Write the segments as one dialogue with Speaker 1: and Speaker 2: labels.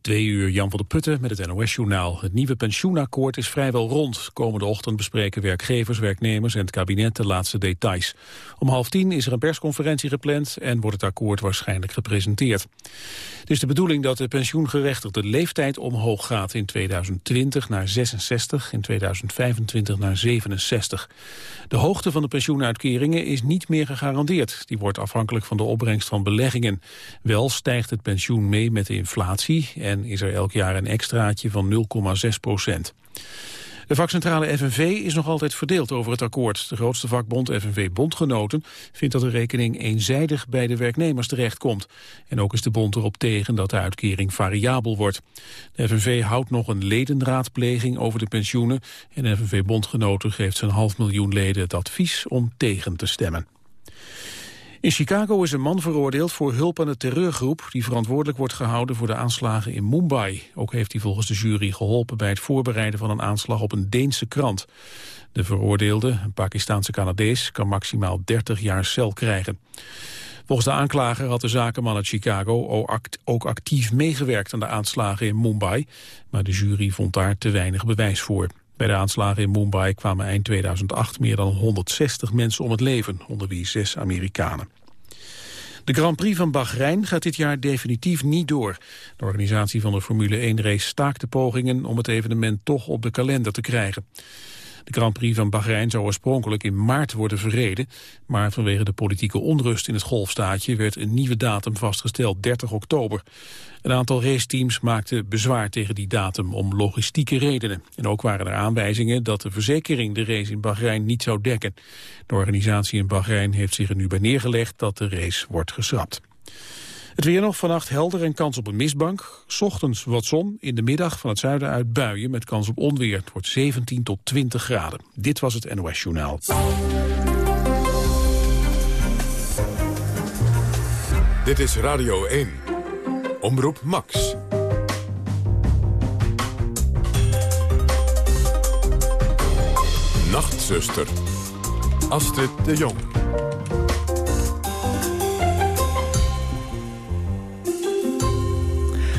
Speaker 1: Twee uur Jan van der Putten met het NOS-journaal. Het nieuwe pensioenakkoord is vrijwel rond. Komende ochtend bespreken werkgevers, werknemers en het kabinet de laatste details. Om half tien is er een persconferentie gepland en wordt het akkoord waarschijnlijk gepresenteerd. Het is de bedoeling dat de pensioengerechtigde leeftijd omhoog gaat in 2020 naar 66, in 2025 naar 67. De hoogte van de pensioenuitkeringen is niet meer gegarandeerd. Die wordt afhankelijk van de opbrengst van beleggingen. Wel stijgt het pensioen mee met de inflatie en is er elk jaar een extraatje van 0,6 procent. De vakcentrale FNV is nog altijd verdeeld over het akkoord. De grootste vakbond FNV Bondgenoten vindt dat de rekening eenzijdig bij de werknemers terechtkomt. En ook is de bond erop tegen dat de uitkering variabel wordt. De FNV houdt nog een ledenraadpleging over de pensioenen en de FNV Bondgenoten geeft zijn half miljoen leden het advies om tegen te stemmen. In Chicago is een man veroordeeld voor hulp aan de terreurgroep... die verantwoordelijk wordt gehouden voor de aanslagen in Mumbai. Ook heeft hij volgens de jury geholpen bij het voorbereiden van een aanslag op een Deense krant. De veroordeelde, een Pakistaanse Canadees, kan maximaal 30 jaar cel krijgen. Volgens de aanklager had de zakenman uit Chicago ook actief meegewerkt aan de aanslagen in Mumbai, maar de jury vond daar te weinig bewijs voor. Bij de aanslagen in Mumbai kwamen eind 2008 meer dan 160 mensen om het leven, onder wie zes Amerikanen. De Grand Prix van Bahrein gaat dit jaar definitief niet door. De organisatie van de Formule 1-race staakt de pogingen om het evenement toch op de kalender te krijgen. De Grand Prix van Bahrein zou oorspronkelijk in maart worden verreden, maar vanwege de politieke onrust in het golfstaatje werd een nieuwe datum vastgesteld, 30 oktober. Een aantal raceteams maakte bezwaar tegen die datum om logistieke redenen. En ook waren er aanwijzingen dat de verzekering de race in Bahrein niet zou dekken. De organisatie in Bahrein heeft zich er nu bij neergelegd dat de race wordt geschrapt. Het weer nog vannacht helder en kans op een mistbank. Ochtends wat zon, in de middag van het zuiden uit buien met kans op onweer. Het wordt 17 tot 20 graden. Dit was het NOS Journaal.
Speaker 2: Dit is Radio 1. Omroep Max. Nachtzuster. Astrid de Jong.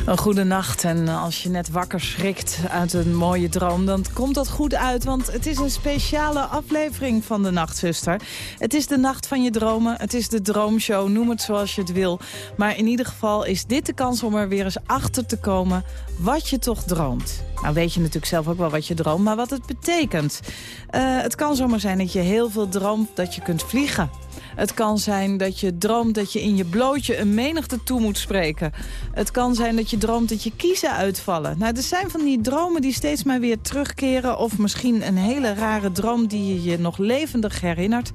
Speaker 3: Een goede nacht en als je net wakker schrikt uit een mooie droom... dan komt dat goed uit, want het is een speciale aflevering van de Nachtzuster. Het is de nacht van je dromen, het is de droomshow, noem het zoals je het wil. Maar in ieder geval is dit de kans om er weer eens achter te komen wat je toch droomt. Nou weet je natuurlijk zelf ook wel wat je droomt, maar wat het betekent. Uh, het kan zomaar zijn dat je heel veel droomt dat je kunt vliegen. Het kan zijn dat je droomt dat je in je blootje een menigte toe moet spreken. Het kan zijn dat je droomt dat je kiezen uitvallen. Nou, er zijn van die dromen die steeds maar weer terugkeren... of misschien een hele rare droom die je je nog levendig herinnert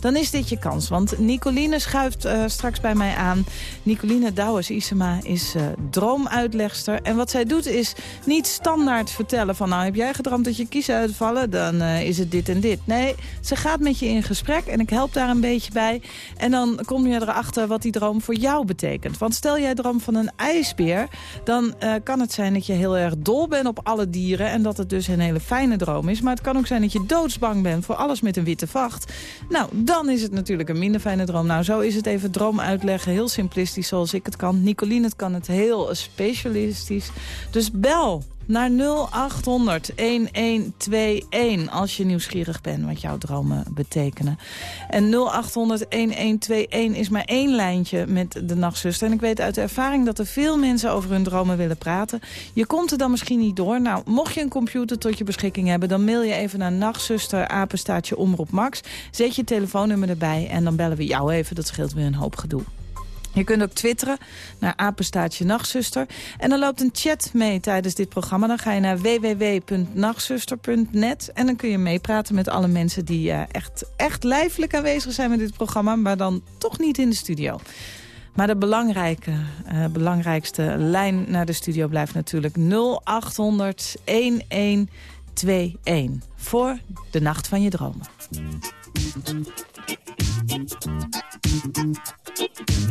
Speaker 3: dan is dit je kans. Want Nicoline schuift uh, straks bij mij aan. Nicoline Douwes-Isema is uh, droomuitlegster. En wat zij doet is niet standaard vertellen van... nou, heb jij gedroomd dat je kiezen uitvallen? Dan uh, is het dit en dit. Nee, ze gaat met je in gesprek en ik help daar een beetje bij. En dan kom je erachter wat die droom voor jou betekent. Want stel jij droom van een ijsbeer... dan kan het zijn dat je heel erg dol bent op alle dieren... en dat het dus een hele fijne droom is. Maar het kan ook zijn dat je doodsbang bent voor alles met een witte vacht. Nou, dan is het natuurlijk een minder fijne droom. Nou, zo is het even droom uitleggen. Heel simplistisch zoals ik het kan. Nicoline het kan het heel specialistisch. Dus bel naar 0800 1121 als je nieuwsgierig bent wat jouw dromen betekenen. En 0800 1121 is maar één lijntje met de nachtzuster. En ik weet uit ervaring dat er veel mensen over hun dromen willen praten. Je komt er dan misschien niet door. Nou, mocht je een computer tot je beschikking hebben... dan mail je even naar nachtzuster, apenstaatje, omroep. Zet je telefoonnummer erbij en dan bellen we jou even. Dat scheelt weer een hoop gedoe. Je kunt ook twitteren naar apenstaatje nachtzuster. En dan loopt een chat mee tijdens dit programma. Dan ga je naar www.nachtzuster.net. En dan kun je meepraten met alle mensen die uh, echt, echt lijfelijk aanwezig zijn met dit programma. Maar dan toch niet in de studio. Maar de belangrijke, uh, belangrijkste lijn naar de studio blijft natuurlijk 0800 1121. Voor de nacht van je dromen.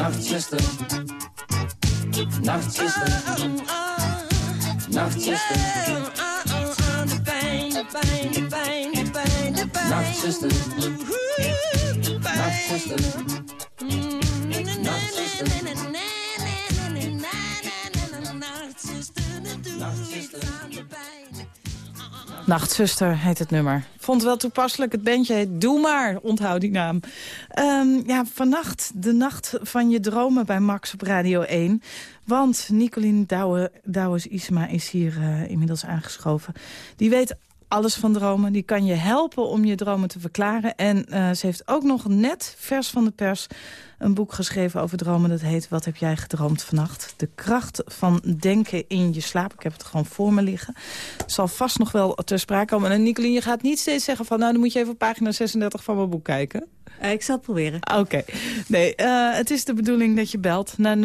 Speaker 4: de pijn.
Speaker 5: Nacht, zuster. Nacht, zuster. Nacht, zuster.
Speaker 4: Aan de pijn, de pijn, de pijn, de pijn, de pijn.
Speaker 5: Nacht, zuster.
Speaker 3: Nachtzuster heet het nummer. Vond wel toepasselijk. Het bandje heet Doe Maar. Onthoud die naam. Ehm, ja, vannacht de nacht van je dromen bij Max op Radio 1. Want Nicolien Douwe, Douwes Isma is hier eh, inmiddels aangeschoven. Die weet alles van dromen. Die kan je helpen om je dromen te verklaren. En eh, ze heeft ook nog net, vers van de pers, een boek geschreven over dromen. Dat heet Wat heb jij gedroomd vannacht? De kracht van denken in je slaap. Ik heb het gewoon voor me liggen. Het zal vast nog wel ter sprake komen. En Nicolien, je gaat niet steeds zeggen van... nou, dan moet je even op pagina 36 van mijn boek kijken.
Speaker 6: Eh, ik zal het proberen.
Speaker 3: Oké. Nee, eh, het is de bedoeling dat je belt naar 0800-1121.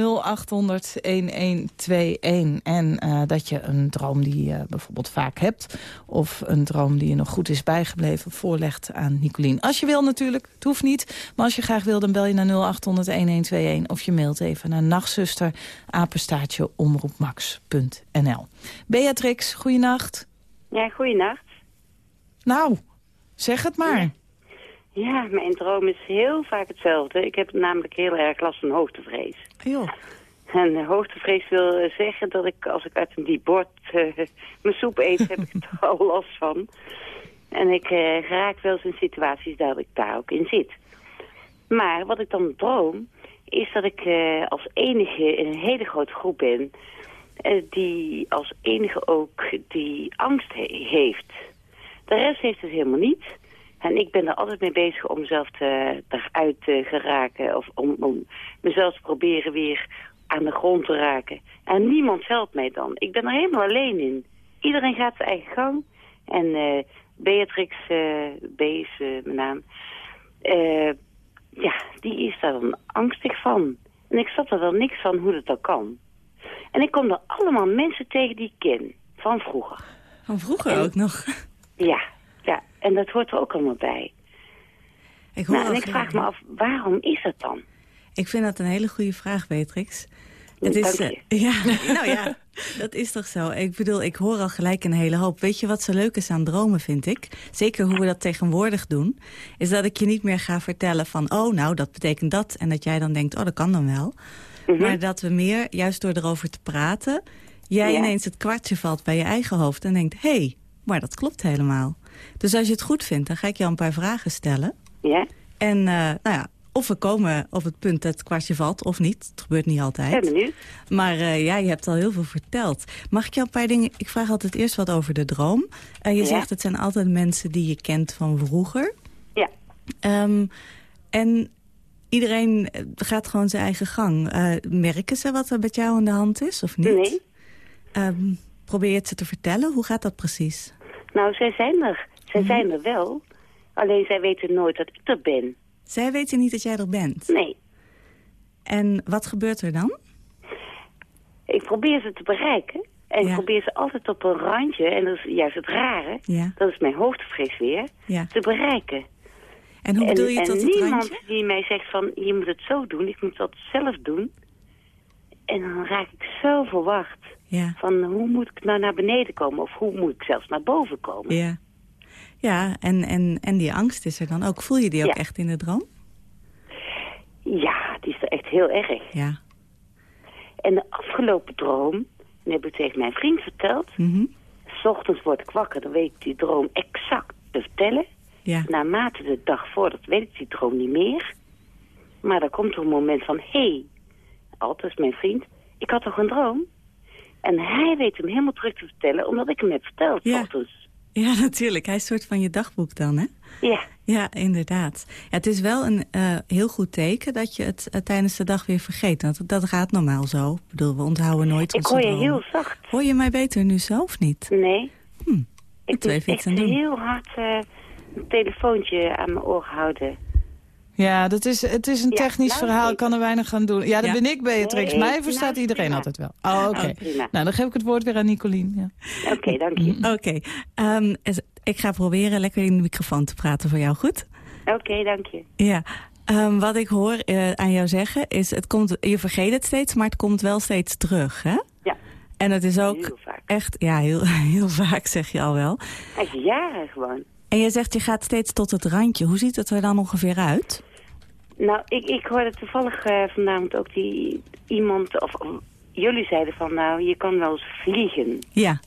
Speaker 3: En eh, dat je een droom die je bijvoorbeeld vaak hebt... of een droom die je nog goed is bijgebleven... voorlegt aan Nicolien. Als je wil natuurlijk, het hoeft niet. Maar als je graag wil, dan bel je naar 0800-1121... of je mailt even naar nachtzuster, apenstaartje, omroepmax.nl. Beatrix, goeienacht.
Speaker 7: Ja, goeienacht.
Speaker 3: Nou, zeg het maar.
Speaker 7: Ja, mijn droom is heel vaak hetzelfde. Ik heb namelijk heel erg last van hoogtevrees.
Speaker 3: Joh.
Speaker 7: En eh, hoogtevrees wil eh, zeggen dat ik als ik uit een diep bord eh, mijn soep eet, heb ik er al last van. En ik eh, raak wel eens in situaties dat ik daar ook in zit. Maar wat ik dan droom, is dat ik als enige in een hele grote groep ben... die als enige ook die angst he- heeft. De rest heeft het helemaal niet... En ik ben er altijd mee bezig om mezelf te, eruit te geraken. Of om, om mezelf te proberen weer aan de grond te raken. En niemand helpt mij dan. Ik ben er helemaal alleen in. Iedereen gaat zijn eigen gang. En eh, Beatrix, eh B is eh, mijn naam. ja, die is daar dan angstig van. En ik snap er wel niks van hoe dat dan kan. En ik kom er allemaal mensen tegen die ik ken. Van vroeger.
Speaker 6: Van vroeger ook nog.
Speaker 7: Ja, ja. En dat hoort er ook allemaal bij.
Speaker 6: Ik, hoor
Speaker 7: Nou, en ik vraag me af, waarom is dat dan?
Speaker 6: ik vind dat een hele goede vraag, Beatrix. Het is, eh, ja, nou ja, dat is toch zo. Ik bedoel, ik hoor al gelijk een hele hoop. Weet je wat zo leuk is aan dromen, vind ik? Zeker hoe we dat tegenwoordig doen. Is dat ik je niet meer ga vertellen van... oh, nou, dat betekent dat. En dat jij dan denkt, oh, dat kan dan wel.
Speaker 7: Mhm.
Speaker 6: Maar dat we meer, juist door erover te praten... jij
Speaker 7: Ja.
Speaker 6: ineens het kwartje valt bij je eigen hoofd... en denkt, hé, hey, maar dat klopt helemaal. Dus als je het goed vindt, dan ga ik jou een paar vragen stellen...
Speaker 7: Ja?
Speaker 6: En eh, nou ja, of we komen op het punt dat het kwartje valt of niet. Het gebeurt niet
Speaker 7: Ben
Speaker 6: altijd.
Speaker 7: benieuwd.
Speaker 6: Maar eh, ja, je hebt al heel veel verteld. Mag ik jou een paar dingen... Ik vraag altijd eerst wat over de droom. Eh, je
Speaker 7: Ja.
Speaker 6: zegt het zijn altijd mensen die je kent van vroeger.
Speaker 7: Ja.
Speaker 6: Ehm, en iedereen eh, gaat gewoon zijn eigen gang. Merken ze wat er met jou aan de hand is of niet?
Speaker 7: Nee.
Speaker 6: Ehm, probeer je het ze te vertellen? Hoe gaat dat precies?
Speaker 7: Nou, zij zijn er. Zij
Speaker 6: Mhm.
Speaker 7: zijn er wel. Alleen zij weten nooit dat ik er ben.
Speaker 6: Zij weten niet dat jij er bent.
Speaker 7: Nee.
Speaker 6: En wat gebeurt er dan?
Speaker 7: Ik probeer ze te bereiken. En
Speaker 6: Ja.
Speaker 7: ik probeer ze altijd op een randje, en dat is juist het rare,
Speaker 6: Ja,
Speaker 7: dat is mijn hoofdvrees weer,
Speaker 6: ja.
Speaker 7: te bereiken.
Speaker 6: En hoe bedoel je
Speaker 7: en
Speaker 6: tot
Speaker 7: en
Speaker 6: het
Speaker 7: niemand
Speaker 6: randje?
Speaker 7: die mij zegt van, je moet het zo doen, ik moet dat zelf doen. En dan raak ik zo verwacht
Speaker 6: Ja,
Speaker 7: van, hoe moet ik nou naar beneden komen? Of hoe moet ik zelfs naar boven komen?
Speaker 6: ja. Ja, en, en, en die angst is er dan ook. Voel je die ook
Speaker 7: Ja.
Speaker 6: echt in de droom?
Speaker 7: Ja, die is er echt heel erg.
Speaker 6: Ja.
Speaker 7: En de afgelopen droom, en heb ik tegen mijn vriend verteld,
Speaker 6: Mhm.
Speaker 7: s ochtends word ik wakker, dan weet ik die droom exact te vertellen.
Speaker 6: Ja.
Speaker 7: Naarmate de dag voordat weet ik die droom niet meer. Maar dan komt er een moment van, hé, hey, altijd mijn vriend, ik had toch een droom? En hij weet hem helemaal terug te vertellen, omdat ik hem heb verteld.
Speaker 6: Ja.
Speaker 7: ochtends.
Speaker 6: ja, natuurlijk. Hij is een soort van je dagboek dan, hè?
Speaker 7: Ja,
Speaker 6: Ja, inderdaad. Ja, het is wel een eh, heel goed teken dat je het eh, tijdens de dag weer vergeet. Dat, dat gaat normaal zo. Ik bedoel, we onthouden nooit
Speaker 7: ik hoor je
Speaker 6: dromen.
Speaker 7: heel zacht.
Speaker 6: Hoor je mij beter nu zo of niet?
Speaker 7: Nee.
Speaker 6: Hm,
Speaker 7: Ik moet
Speaker 6: even
Speaker 7: echt
Speaker 6: iets aan doen.
Speaker 7: heel hard eh, een telefoontje aan mijn oor houden.
Speaker 3: Ja, dat is, het is een
Speaker 7: Ja,
Speaker 3: technisch
Speaker 7: nou,
Speaker 3: verhaal, ik kan er weinig aan doen. Ja, dat
Speaker 6: Ja.
Speaker 3: ben ik, Beatrix.
Speaker 7: Nee,
Speaker 3: Mij verstaat
Speaker 7: nou,
Speaker 3: iedereen
Speaker 7: prima.
Speaker 3: altijd wel. Oh, oké.
Speaker 7: Oh, prima.
Speaker 3: Nou, dan geef ik het woord weer aan Nicolien. Ja.
Speaker 7: Oké, dank je.
Speaker 6: Oké, ehm, ik ga proberen lekker in de microfoon te praten voor jou, goed?
Speaker 7: Oké, dank je.
Speaker 6: Ja, ehm, wat ik hoor eh, aan jou zeggen is, het komt, je vergeet het steeds, maar het komt wel steeds terug, hè?
Speaker 7: Ja,
Speaker 6: En het is ook
Speaker 7: heel vaak.
Speaker 6: echt, ja, heel, heel vaak zeg je al wel.
Speaker 7: Echt jaren gewoon.
Speaker 6: En je zegt, je gaat steeds tot het randje. Hoe ziet het er dan ongeveer uit?
Speaker 7: Nou, ik, ik hoorde toevallig eh, vanavond ook die iemand, of, of jullie zeiden van, nou, je kan wel eens vliegen.
Speaker 6: Ja,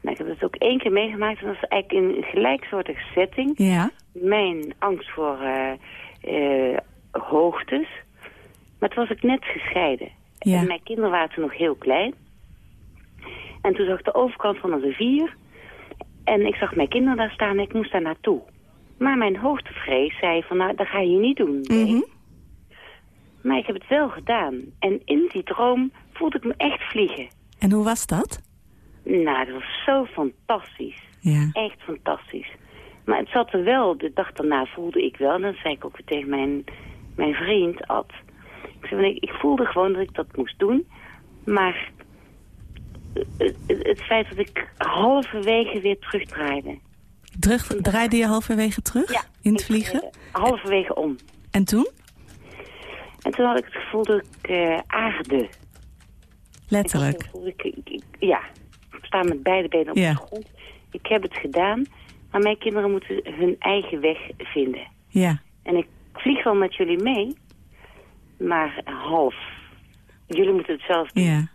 Speaker 7: Nou, ik heb dat ook één keer meegemaakt en dat was eigenlijk in een gelijksoortige setting.
Speaker 6: ja,
Speaker 7: Mijn angst voor eh, eh, hoogtes. Maar toen was ik net gescheiden.
Speaker 6: Ja.
Speaker 7: En mijn kinderen waren toen nog heel klein. En toen zag ik de overkant van een rivier. En ik zag mijn kinderen daar staan en ik moest daar naartoe. Maar mijn hoogtevrees zei van, nou, dat ga je niet doen. nee.
Speaker 6: Mhm.
Speaker 7: Maar ik heb het wel gedaan. En in die droom voelde ik me echt vliegen.
Speaker 6: En hoe was dat?
Speaker 7: Nou, dat was zo fantastisch.
Speaker 6: Ja,
Speaker 7: Echt fantastisch. Maar het zat er wel, de dag daarna voelde ik wel, en dat zei ik ook weer tegen mijn, mijn vriend, Ad. Ik, zei, ik, ik voelde gewoon dat ik dat moest doen, maar het, het, het feit dat ik halverwege weer terugdraaide.
Speaker 6: Terug, draaide je halverwege terug in het vliegen?
Speaker 7: Halverwege om.
Speaker 6: En toen?
Speaker 7: En toen had ik het gevoel dat ik eh aarde.
Speaker 6: Letterlijk.
Speaker 7: Ik, ja, ik sta met beide benen op
Speaker 6: Ja.
Speaker 7: de grond. Ik heb het gedaan, maar mijn kinderen moeten hun eigen weg vinden.
Speaker 6: Ja,
Speaker 7: En ik vlieg wel met jullie mee, maar half. Jullie moeten het zelf doen.
Speaker 6: ja.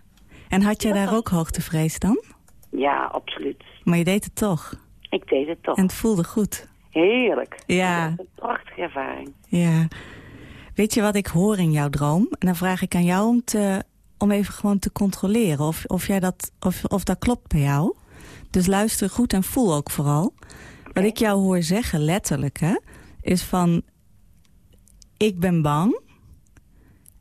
Speaker 6: En had jij daar ook hoogtevrees dan?
Speaker 7: Ja, absoluut.
Speaker 6: Maar je deed het toch.
Speaker 7: Ik deed het toch.
Speaker 6: En het voelde goed.
Speaker 7: Heerlijk.
Speaker 6: Ja.
Speaker 7: Een prachtige ervaring.
Speaker 6: Ja. Weet je wat ik hoor in jouw droom? En dan vraag ik aan jou om, te, om even gewoon te controleren of, of, jij dat, of, of dat klopt bij jou. Dus luister goed en voel ook vooral. Wat ik jou hoor zeggen, letterlijk, hè, is van... Ik ben bang.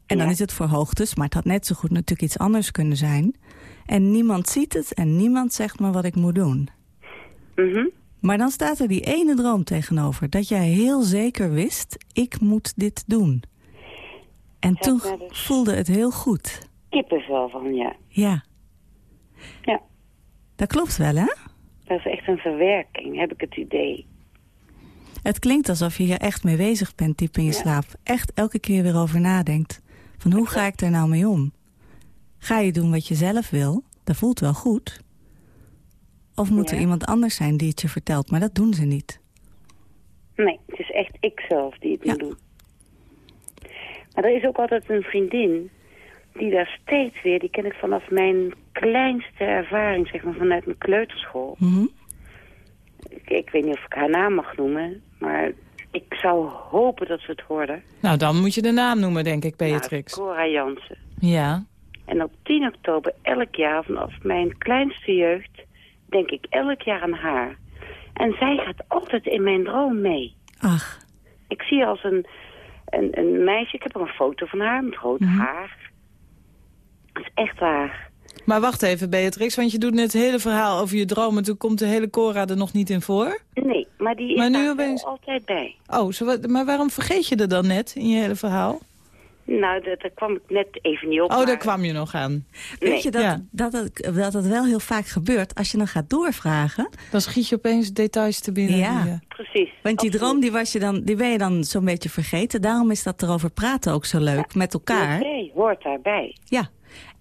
Speaker 6: En dan is het voor hoogtes, maar het had net zo goed natuurlijk iets anders kunnen zijn. En niemand ziet het en niemand zegt me wat ik moet doen.
Speaker 7: Mhm.
Speaker 6: Maar dan staat er die ene droom tegenover. Dat jij heel zeker wist, ik moet dit doen. En toen
Speaker 7: dus-
Speaker 6: voelde het heel goed.
Speaker 7: Kippenvel van, ja.
Speaker 6: Ja.
Speaker 7: Ja.
Speaker 6: Dat klopt wel, hè?
Speaker 7: Dat is echt een verwerking, heb ik het idee.
Speaker 6: Het klinkt alsof je hier echt mee bezig bent, diep in je
Speaker 7: Ja.
Speaker 6: slaap. Echt elke keer weer over nadenkt. Van hoe ga ik er nou mee om? Ga je doen wat je zelf wil? Dat voelt wel goed. Of moet er iemand anders zijn die het je vertelt? Maar dat doen ze niet.
Speaker 7: Nee, het is echt ik zelf die het
Speaker 6: Ja.
Speaker 7: moet doen. Maar er is ook altijd een vriendin die daar steeds weer, die ken ik vanaf mijn kleinste ervaring, zeg maar vanuit mijn kleuterschool.
Speaker 6: Mhm.
Speaker 7: Ik, ik weet niet of ik haar naam mag noemen, maar ik zou hopen dat ze het hoorden.
Speaker 3: Nou, dan moet je de naam noemen, denk ik, Beatrix.
Speaker 7: Nou, Cora Jansen.
Speaker 3: Ja.
Speaker 7: En op 10 oktober elk jaar, vanaf mijn kleinste jeugd, denk ik elk jaar aan haar. En zij gaat altijd in mijn droom mee.
Speaker 6: Ach,
Speaker 7: Ik zie haar als een, een, een meisje, ik heb er een foto van haar met rood
Speaker 3: Mhm.
Speaker 7: haar. Dat is echt waar.
Speaker 3: Maar wacht even, Beatrix, want je doet net het hele verhaal over je dromen. Toen komt de hele Cora er nog niet in voor.
Speaker 7: Nee, maar die is
Speaker 3: Maar nu opeens-
Speaker 7: altijd bij.
Speaker 3: Oh, maar waarom vergeet je er dan net in je hele verhaal?
Speaker 7: Nou, dat- daar kwam ik net even niet op.
Speaker 3: Oh,
Speaker 7: maar-
Speaker 3: daar kwam je nog aan.
Speaker 7: Nee.
Speaker 6: weet je dat,
Speaker 3: Ja.
Speaker 6: dat, het, dat het wel heel vaak gebeurt als je dan gaat doorvragen?
Speaker 3: Dan schiet je opeens details te binnen.
Speaker 6: Ja.
Speaker 7: Precies.
Speaker 6: Want die
Speaker 7: absoluut.
Speaker 6: droom die, was je dan, die ben je dan zo'n beetje vergeten. Daarom is dat erover praten ook zo leuk, met elkaar.
Speaker 7: Nee, hoort daarbij.
Speaker 6: Ja.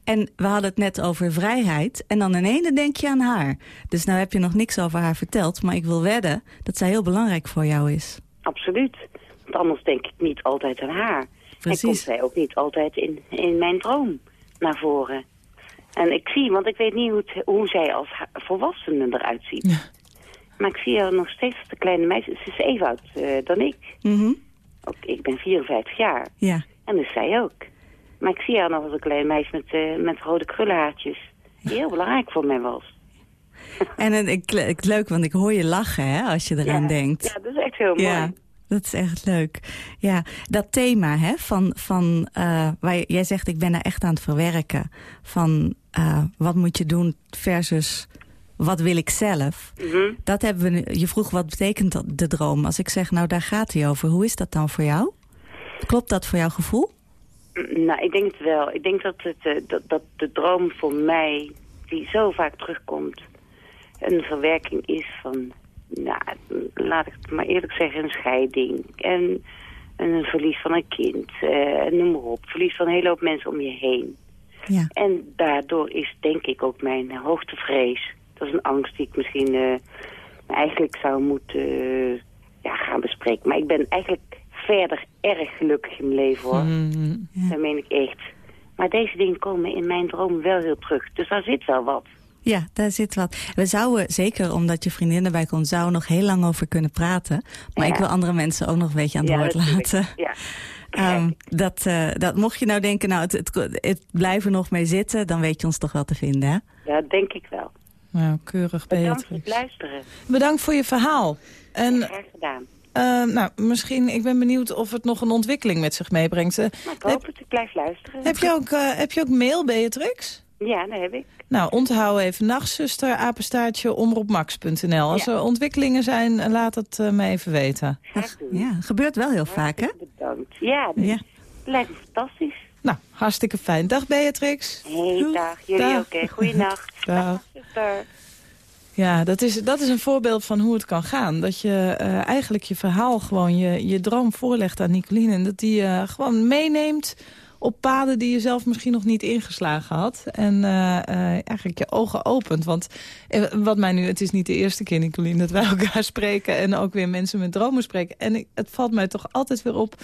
Speaker 6: En we hadden het net over vrijheid. En dan in ene denk je aan haar. Dus nou heb je nog niks over haar verteld. Maar ik wil wedden dat zij heel belangrijk voor jou is.
Speaker 7: Absoluut. Want anders denk ik niet altijd aan haar. En komt
Speaker 6: Precies.
Speaker 7: zij ook niet altijd in, in mijn droom naar voren. En ik zie, want ik weet niet hoe, het- hoe zij als volwassene eruit ziet.
Speaker 3: Ja.
Speaker 7: Maar ik zie haar nog steeds als de kleine meisje. Ze is even oud eh, dan ik.
Speaker 6: Mhm.
Speaker 7: Ook, ik ben 54 jaar.
Speaker 6: Ja.
Speaker 7: En dus zij ook. Maar ik zie haar nog als een klein meisje met, eh, met rode krullenhaartjes. Die heel belangrijk voor mij was.
Speaker 6: En het, ik, ik, leuk, want ik hoor je lachen hè, als je eraan
Speaker 7: ja.
Speaker 6: denkt.
Speaker 7: Ja, dat is echt heel mooi.
Speaker 6: Ja, dat is echt leuk. Ja, dat thema hè, van, van uh, waar jij zegt ik ben er echt aan het verwerken. Van uh, wat moet je doen versus wat wil ik zelf.
Speaker 7: Mm -hmm.
Speaker 6: Dat hebben we nu, je vroeg wat betekent de droom. Als ik zeg nou daar gaat hij over. Hoe is dat dan voor jou? Klopt dat voor jouw gevoel?
Speaker 7: Nou, ik denk het wel. Ik denk dat, het, uh, dat, dat de droom voor mij, die zo vaak terugkomt, een verwerking is van, nou, laat ik het maar eerlijk zeggen, een scheiding. En een verlies van een kind, uh, noem maar op. Verlies van een hele hoop mensen om je heen.
Speaker 6: Ja.
Speaker 7: En daardoor is denk ik ook mijn hoogtevrees. Dat is een angst die ik misschien uh, eigenlijk zou moeten uh, ja, gaan bespreken. Maar ik ben eigenlijk verder erg gelukkig in mijn leven hoor.
Speaker 3: Mm,
Speaker 7: ja. Dat meen ik echt. Maar deze dingen komen in mijn droom wel heel terug. Dus daar zit wel wat.
Speaker 6: Ja, daar zit wat. We zouden, zeker omdat je vriendin erbij komt, zouden nog heel lang over kunnen praten. Maar ja. ik wil andere mensen ook nog een beetje aan het
Speaker 7: ja,
Speaker 6: woord laten.
Speaker 7: Ja.
Speaker 6: Um, dat, uh, dat mocht je nou denken, nou, het, het, het blijven nog mee zitten, dan weet je ons toch wel te vinden, hè?
Speaker 7: Ja, denk ik wel.
Speaker 3: Nou, keurig,
Speaker 7: Bedankt voor
Speaker 3: Beatrix.
Speaker 7: het luisteren.
Speaker 3: Bedankt voor je verhaal. En,
Speaker 7: Graag gedaan.
Speaker 3: Uh, nou, misschien, ik ben benieuwd of het nog een ontwikkeling met zich meebrengt. Uh,
Speaker 7: nou, ik hoop heb, het, ik blijf luisteren.
Speaker 3: Heb je ook, uh, heb je ook mail, Beatrix?
Speaker 7: Ja, dat heb ik.
Speaker 3: Nou, onthoud even nachtzuster, apenstaartje, omroepmax.nl. Als
Speaker 7: ja.
Speaker 3: er ontwikkelingen zijn, laat het uh, me even weten.
Speaker 7: Doen.
Speaker 6: Ja, gebeurt wel heel vaak, hè?
Speaker 7: Bedankt. Ja, dus
Speaker 6: ja.
Speaker 7: lijkt me fantastisch.
Speaker 3: Nou, hartstikke fijn. Dag, Beatrix.
Speaker 7: Hey, dag. Jullie
Speaker 3: dag.
Speaker 7: ook, hè? Goeienacht.
Speaker 3: dag.
Speaker 7: Zuster.
Speaker 3: Ja, dat is, dat is een voorbeeld van hoe het kan gaan. Dat je uh, eigenlijk je verhaal gewoon, je, je droom voorlegt aan Nicoline. En dat die uh, gewoon meeneemt op paden die je zelf misschien nog niet ingeslagen had. En eigenlijk je ogen opent. Want wat mij nu, het is niet de eerste keer, Nicoline, dat wij elkaar spreken. En ook weer mensen met dromen spreken. En het valt mij toch altijd weer op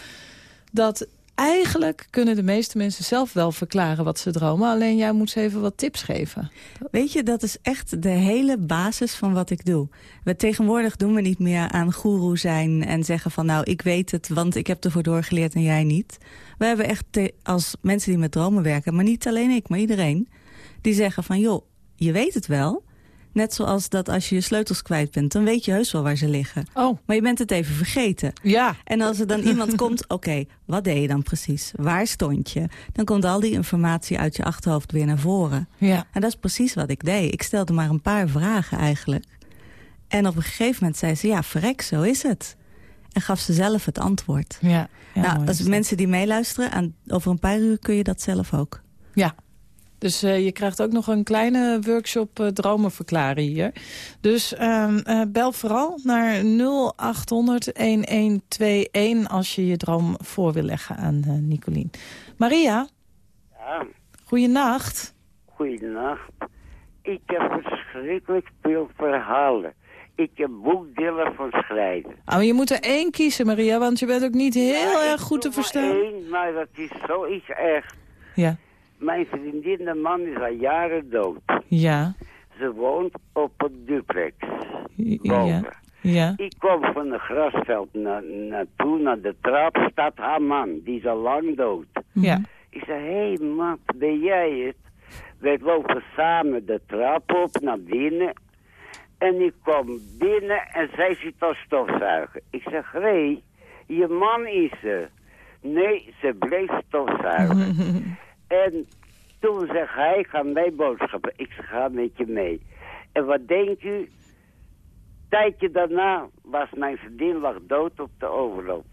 Speaker 3: dat eigenlijk kunnen de meeste mensen zelf wel verklaren wat ze dromen. Alleen jij moet ze even wat tips geven.
Speaker 6: Weet je, dat is echt de hele basis van wat ik doe. We tegenwoordig doen we niet meer aan goeroe zijn en zeggen van nou ik weet het, want ik heb ervoor doorgeleerd en jij niet. We hebben echt als mensen die met dromen werken, maar niet alleen ik, maar iedereen, die zeggen van joh, je weet het wel. Net zoals dat als je je sleutels kwijt bent, dan weet je heus wel waar ze liggen.
Speaker 3: Oh.
Speaker 6: Maar je bent het even vergeten.
Speaker 3: Ja.
Speaker 6: En als er dan iemand komt, oké, okay, wat deed je dan precies? Waar stond je? Dan komt al die informatie uit je achterhoofd weer naar voren.
Speaker 3: Ja.
Speaker 6: En dat is precies wat ik deed. Ik stelde maar een paar vragen eigenlijk. En op een gegeven moment zei ze, ja, verrek, zo is het. En gaf ze zelf het antwoord.
Speaker 3: Ja, ja
Speaker 6: nou,
Speaker 3: mooi
Speaker 6: als mensen die meeluisteren, aan, over een paar uur kun je dat zelf ook.
Speaker 3: Ja. Dus eh, je krijgt ook nog een kleine workshop eh, dromen verklaren hier. Dus ehm, eh, bel vooral naar 0800-1121 als je je droom voor wil leggen aan eh Nicolien. Maria,
Speaker 8: Ja,
Speaker 3: goeienacht.
Speaker 8: goedenacht. Ik heb verschrikkelijk veel verhalen. Ik heb boekdelen van schrijven.
Speaker 3: Oh, je moet er één kiezen, Maria, want je bent ook niet heel
Speaker 8: Ja,
Speaker 3: erg goed te
Speaker 8: maar
Speaker 3: verstaan.
Speaker 8: één, maar dat is zoiets echt.
Speaker 3: Ja,
Speaker 8: Mijn vriendin, de man, is al jaren dood.
Speaker 3: ja,
Speaker 8: Ze woont op een duplex.
Speaker 3: ja,
Speaker 8: Boven.
Speaker 3: ja.
Speaker 8: Ik kom van het grasveld na- naartoe, naar de trap, staat haar man. Die is al lang dood.
Speaker 3: ja.
Speaker 8: Ik zei, hé hey, man, ben jij het? Wij lopen samen de trap op naar binnen. En ik kom binnen en zij zit al stofzuigen. Ik zeg, Ray, je man is er. Nee, ze bleef stofzuigen. en toen zegt hij, ga mee boodschappen. Ik zeg, ga met je mee. En wat denkt u? Tijdje daarna was mijn vriendin lag dood op de overloop.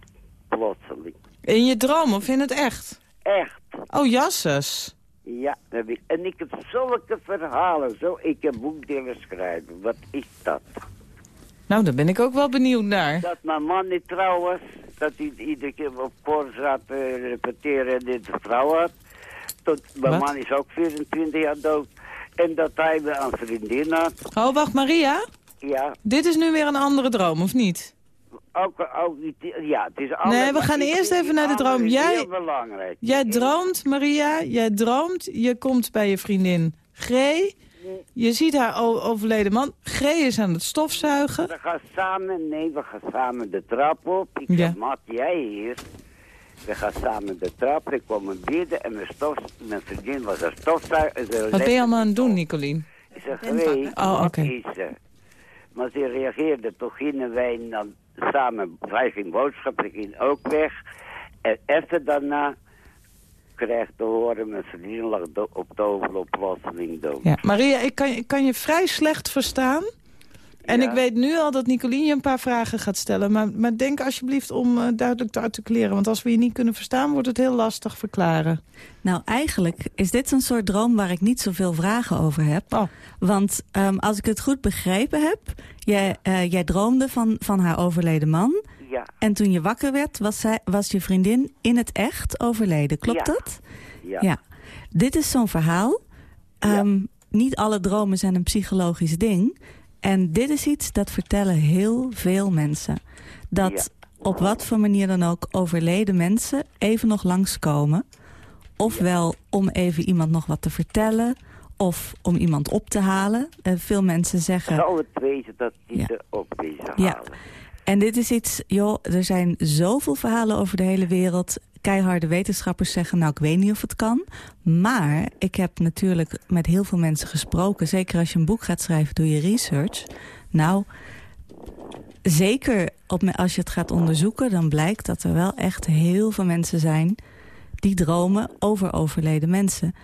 Speaker 8: Plotseling.
Speaker 3: In je droom of in het echt?
Speaker 8: Echt.
Speaker 3: Oh, jasses.
Speaker 8: Ja, dat ik. En ik heb zulke verhalen. Zo, ik heb boekdelen schrijven. Wat is dat?
Speaker 3: Nou, daar ben ik ook wel benieuwd naar.
Speaker 8: Dat mijn man niet trouw was. Dat hij iedere keer op koor zat te repeteren en dit vrouw had. Tot, mijn
Speaker 3: Wat?
Speaker 8: man is ook 24 jaar dood. En dat hij een vriendin had.
Speaker 3: Oh, wacht, Maria.
Speaker 8: Ja,
Speaker 3: Dit is nu weer een andere droom, of niet?
Speaker 8: Ook, ook niet. Ja, het is alles.
Speaker 3: Nee, we gaan eerst even naar de droom. Jij-
Speaker 8: heel belangrijk.
Speaker 3: Jij droomt, Maria, jij droomt, je komt bij je vriendin G. Je ziet haar overleden man. G is aan het stofzuigen.
Speaker 8: We gaan samen, nee, we gaan samen de trap op. Ik
Speaker 3: Ja.
Speaker 8: zeg, Mat, jij hier. We gaan samen de trap. Ik kwam een bidden en mijn, stof, mijn vriendin was een stofzuiger. en
Speaker 3: Wat ben je allemaal aan het doen, Nicolien?
Speaker 8: Ik zeg, nee,
Speaker 3: Oh, oké.
Speaker 8: is ze. Maar ze reageerde, toen gingen wij dan samen, wij gingen boodschappen, ik ging ook weg. En even daarna kreeg te horen, mijn vriendin lag op de overloop dood.
Speaker 3: Ja. Maria, ik kan, ik kan je vrij slecht verstaan. En
Speaker 8: Ja.
Speaker 3: ik weet nu al dat Nicolien je een paar vragen gaat stellen. Maar, maar denk alsjeblieft om eh, duidelijk te articuleren. Want als we je niet kunnen verstaan, wordt het heel lastig verklaren.
Speaker 6: Nou, eigenlijk is dit een soort droom waar ik niet zoveel vragen over heb.
Speaker 3: Oh.
Speaker 6: Want ehm, als ik het goed begrepen heb, jij, eh, jij droomde van, van haar overleden man.
Speaker 8: Ja,
Speaker 6: En toen je wakker werd, was, zij, was je vriendin in het echt overleden. Klopt
Speaker 8: Ja.
Speaker 6: dat?
Speaker 8: ja.
Speaker 6: Ja. Dit is zo'n verhaal. Ehm, Niet alle dromen zijn een psychologisch ding. En dit is iets dat vertellen heel veel mensen. Dat op wat voor manier dan ook overleden mensen even nog langskomen. Ofwel om even iemand nog wat te vertellen. Of om iemand op te halen. Eh, veel mensen zeggen...
Speaker 8: Zou het wezen dat die
Speaker 6: Ja.
Speaker 8: er op wezen
Speaker 6: Ja. En dit is iets, joh, er zijn zoveel verhalen over de hele wereld. Keiharde wetenschappers zeggen, nou, ik weet niet of het kan. Maar ik heb natuurlijk met heel veel mensen gesproken. Zeker als je een boek gaat schrijven, doe je research. Nou, zeker op, als je het gaat onderzoeken... dan blijkt dat er wel echt heel veel mensen zijn... die dromen over overleden mensen.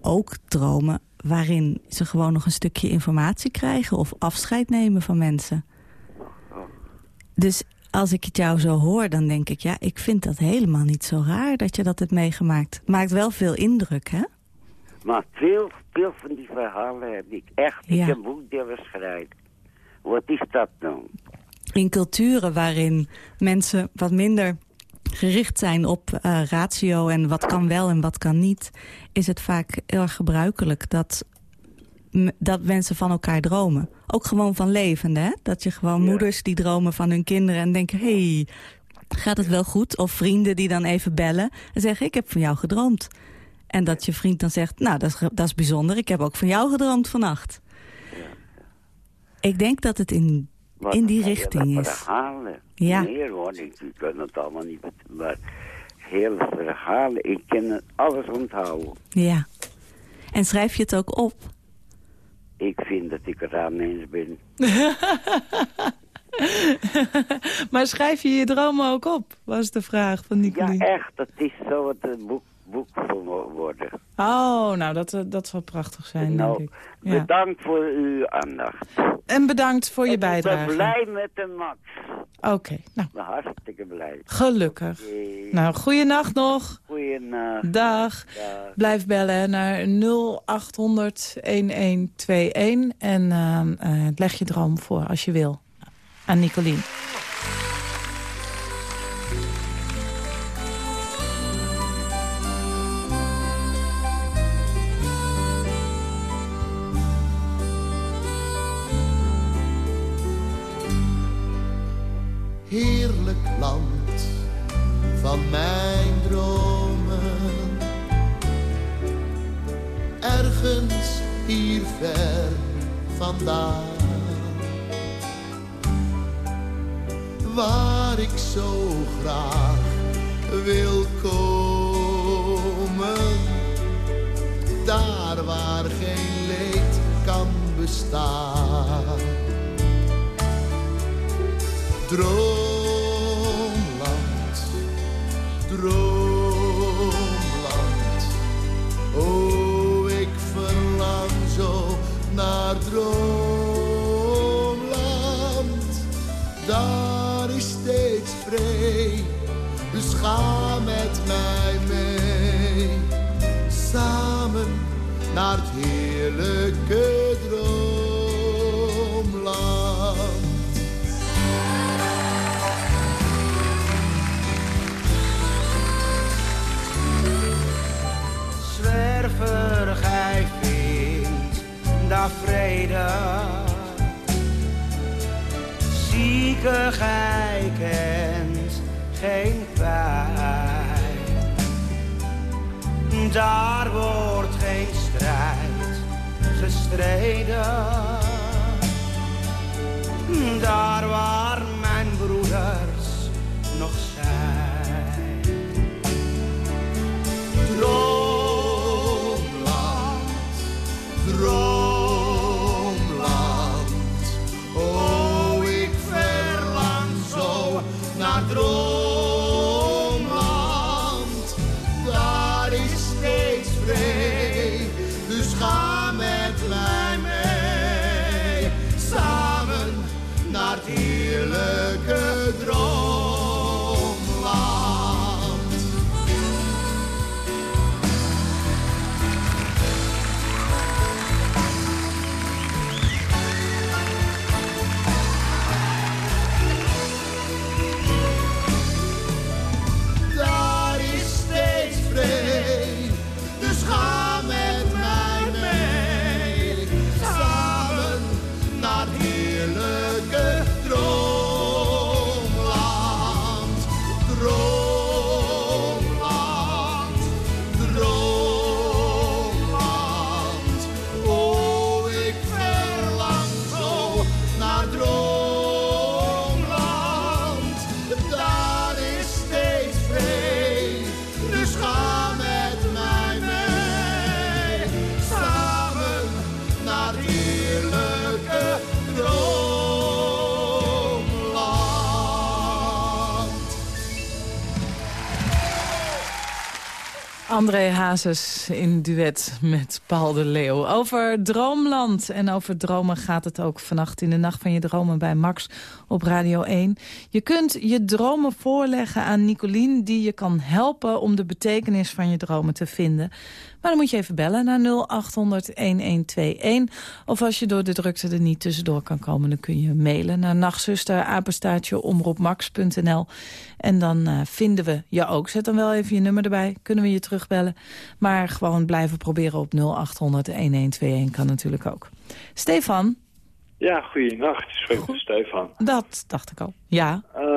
Speaker 6: Ook dromen waarin ze gewoon nog een stukje informatie krijgen... of afscheid nemen van mensen. Dus als ik het jou zo hoor, dan denk ik... ja, ik vind dat helemaal niet zo raar dat je dat hebt meegemaakt. Maakt wel veel indruk, hè?
Speaker 8: Maar veel, veel van die verhalen heb ik echt.
Speaker 6: Ja.
Speaker 8: Heb boekdelen schrijven. Wat is dat nou?
Speaker 6: In culturen waarin mensen wat minder gericht zijn op eh, ratio... en wat kan wel en wat kan niet... is het vaak heel erg gebruikelijk dat, dat mensen van elkaar dromen. Ook gewoon van levenden, hè? Dat je gewoon
Speaker 8: Ja.
Speaker 6: moeders die dromen van hun kinderen... en denken, hey, gaat het wel goed? Of vrienden die dan even bellen en zeggen... ik heb van jou gedroomd. En dat je vriend dan zegt, nou, dat is, dat is bijzonder. Ik heb ook van jou gedroomd vannacht. Ik denk dat het in,
Speaker 8: Wat
Speaker 6: in die richting is.
Speaker 8: verhalen.
Speaker 6: Ja.
Speaker 8: Meer hoor, ik, ik kan het allemaal niet. Maar hele verhalen, ik kan alles onthouden.
Speaker 6: Ja. En schrijf je het ook op?
Speaker 8: Ik vind dat ik een raar mens ben.
Speaker 3: maar schrijf je je dromen ook op, was de vraag van
Speaker 8: Ja,
Speaker 3: Nicolien.
Speaker 8: echt, dat is zo wat een boek, boek worden.
Speaker 3: Oh, nou, dat, eh, dat zal prachtig zijn,
Speaker 8: nou,
Speaker 3: denk ik. Ja.
Speaker 8: bedankt voor uw aandacht.
Speaker 3: En bedankt voor je
Speaker 8: En Ik
Speaker 3: bijdrage.
Speaker 8: ben blij met de Max.
Speaker 3: Oké, nou,
Speaker 8: Nou, hartstikke blij.
Speaker 3: gelukkig. Nou, goeienacht nog.
Speaker 8: Goeienacht.
Speaker 3: Dag.
Speaker 8: Dag.
Speaker 3: Blijf bellen naar 0800 1121 en ehm, eh, leg je droom voor als je wil aan Nicolien.
Speaker 9: Van mijn dromen. Ergens hier ver vandaan, waar ik zo graag wil komen. Daar waar geen leed kan bestaan. Droomland, naar droomland. Daar is steeds vrede, dus ga met mij mee. Samen naar het heerlijke droomland.
Speaker 10: Vrede. Zieke, gij kent geen pijn. Daar wordt geen strijd gestreden. Daar waar mijn broeders
Speaker 3: André Hazes in duet met Paul de Leeuw. Over Droomland en over dromen gaat het ook vannacht in de Nacht van je Dromen bij Max op Radio 1. Je kunt je dromen voorleggen aan Nicolien die je kan helpen om de betekenis van je dromen te vinden. Maar dan moet je even bellen naar 0800-1121. Of als je door de drukte er niet tussendoor kan komen... dan kun je mailen naar nachtzuster, omroepmax.nl. En dan eh, vinden we je ook. Zet dan wel even je nummer erbij. Kunnen we je terugbellen. Maar gewoon blijven proberen op 0800-1121 kan natuurlijk ook. Stefan,
Speaker 11: Ja, goeienacht. Spreek Stefan.
Speaker 3: dat dacht ik al. Ja,
Speaker 11: Eh,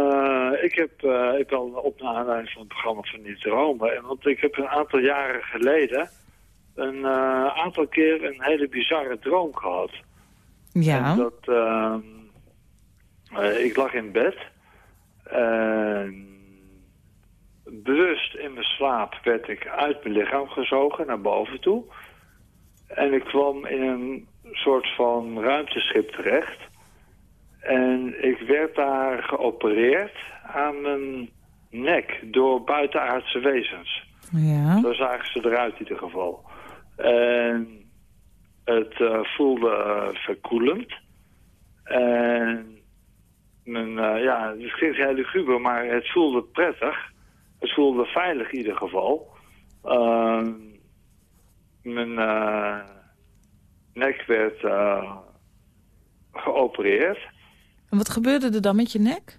Speaker 11: ik heb eh, ik bel op naar aanleiding van het programma van Niet Dromen. En Want ik heb een aantal jaren geleden een eh, aantal keer een hele bizarre droom gehad.
Speaker 3: ja.
Speaker 11: En dat, ehm, eh, ik lag in bed. En bewust in mijn slaap werd ik uit mijn lichaam gezogen naar boven toe. En ik kwam in een soort van ruimteschip terecht. En ik werd daar geopereerd aan mijn nek door buitenaardse wezens.
Speaker 3: ja.
Speaker 11: Zo zagen ze eruit in ieder geval. En het eh, voelde eh, verkoelend. En mijn, eh, ja, het klinkt heel luguber, maar het voelde prettig. Het voelde veilig in ieder geval. Ehm, mijn nek werd geopereerd.
Speaker 3: En wat gebeurde er dan met je nek?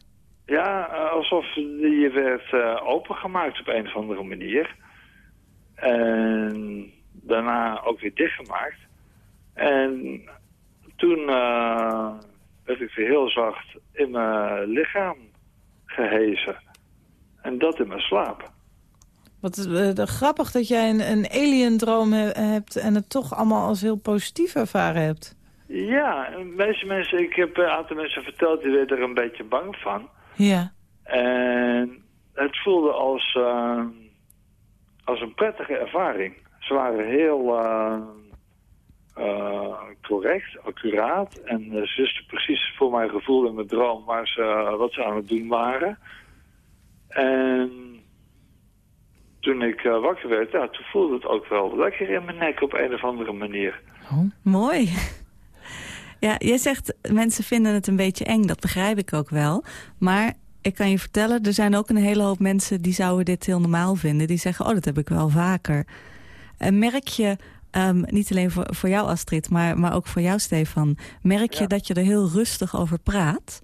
Speaker 11: Ja, eh, alsof die werd eh, opengemaakt op een of andere manier. En daarna ook weer dichtgemaakt. En toen eh, werd ik weer heel zacht in mijn lichaam gehezen. En dat in mijn slaap.
Speaker 3: Wat de- grappig dat jij een, een alien-droom he- hebt... en het toch allemaal als heel positief ervaren hebt.
Speaker 11: Ja, meeste mensen, ik heb een aantal mensen verteld, die werden er een beetje bang van.
Speaker 3: Ja.
Speaker 11: En het voelde als, eh, als een prettige ervaring. Ze waren heel eh, eh, correct, accuraat. En eh, ze wisten precies voor mijn gevoel in mijn droom waar ze, wat ze aan het doen waren. En toen ik eh, wakker werd, ja, toen voelde het ook wel lekker in mijn nek op een of andere manier.
Speaker 6: Mooi. Ja, jij zegt mensen vinden het een beetje eng, dat begrijp ik ook wel. Maar ik kan je vertellen, er zijn ook een hele hoop mensen die zouden dit heel normaal vinden. Die zeggen, oh, dat heb ik wel vaker. En merk je, ehm, niet alleen voor, voor jou Astrid, maar, maar ook voor jou Stefan... merk je dat je er heel rustig over praat?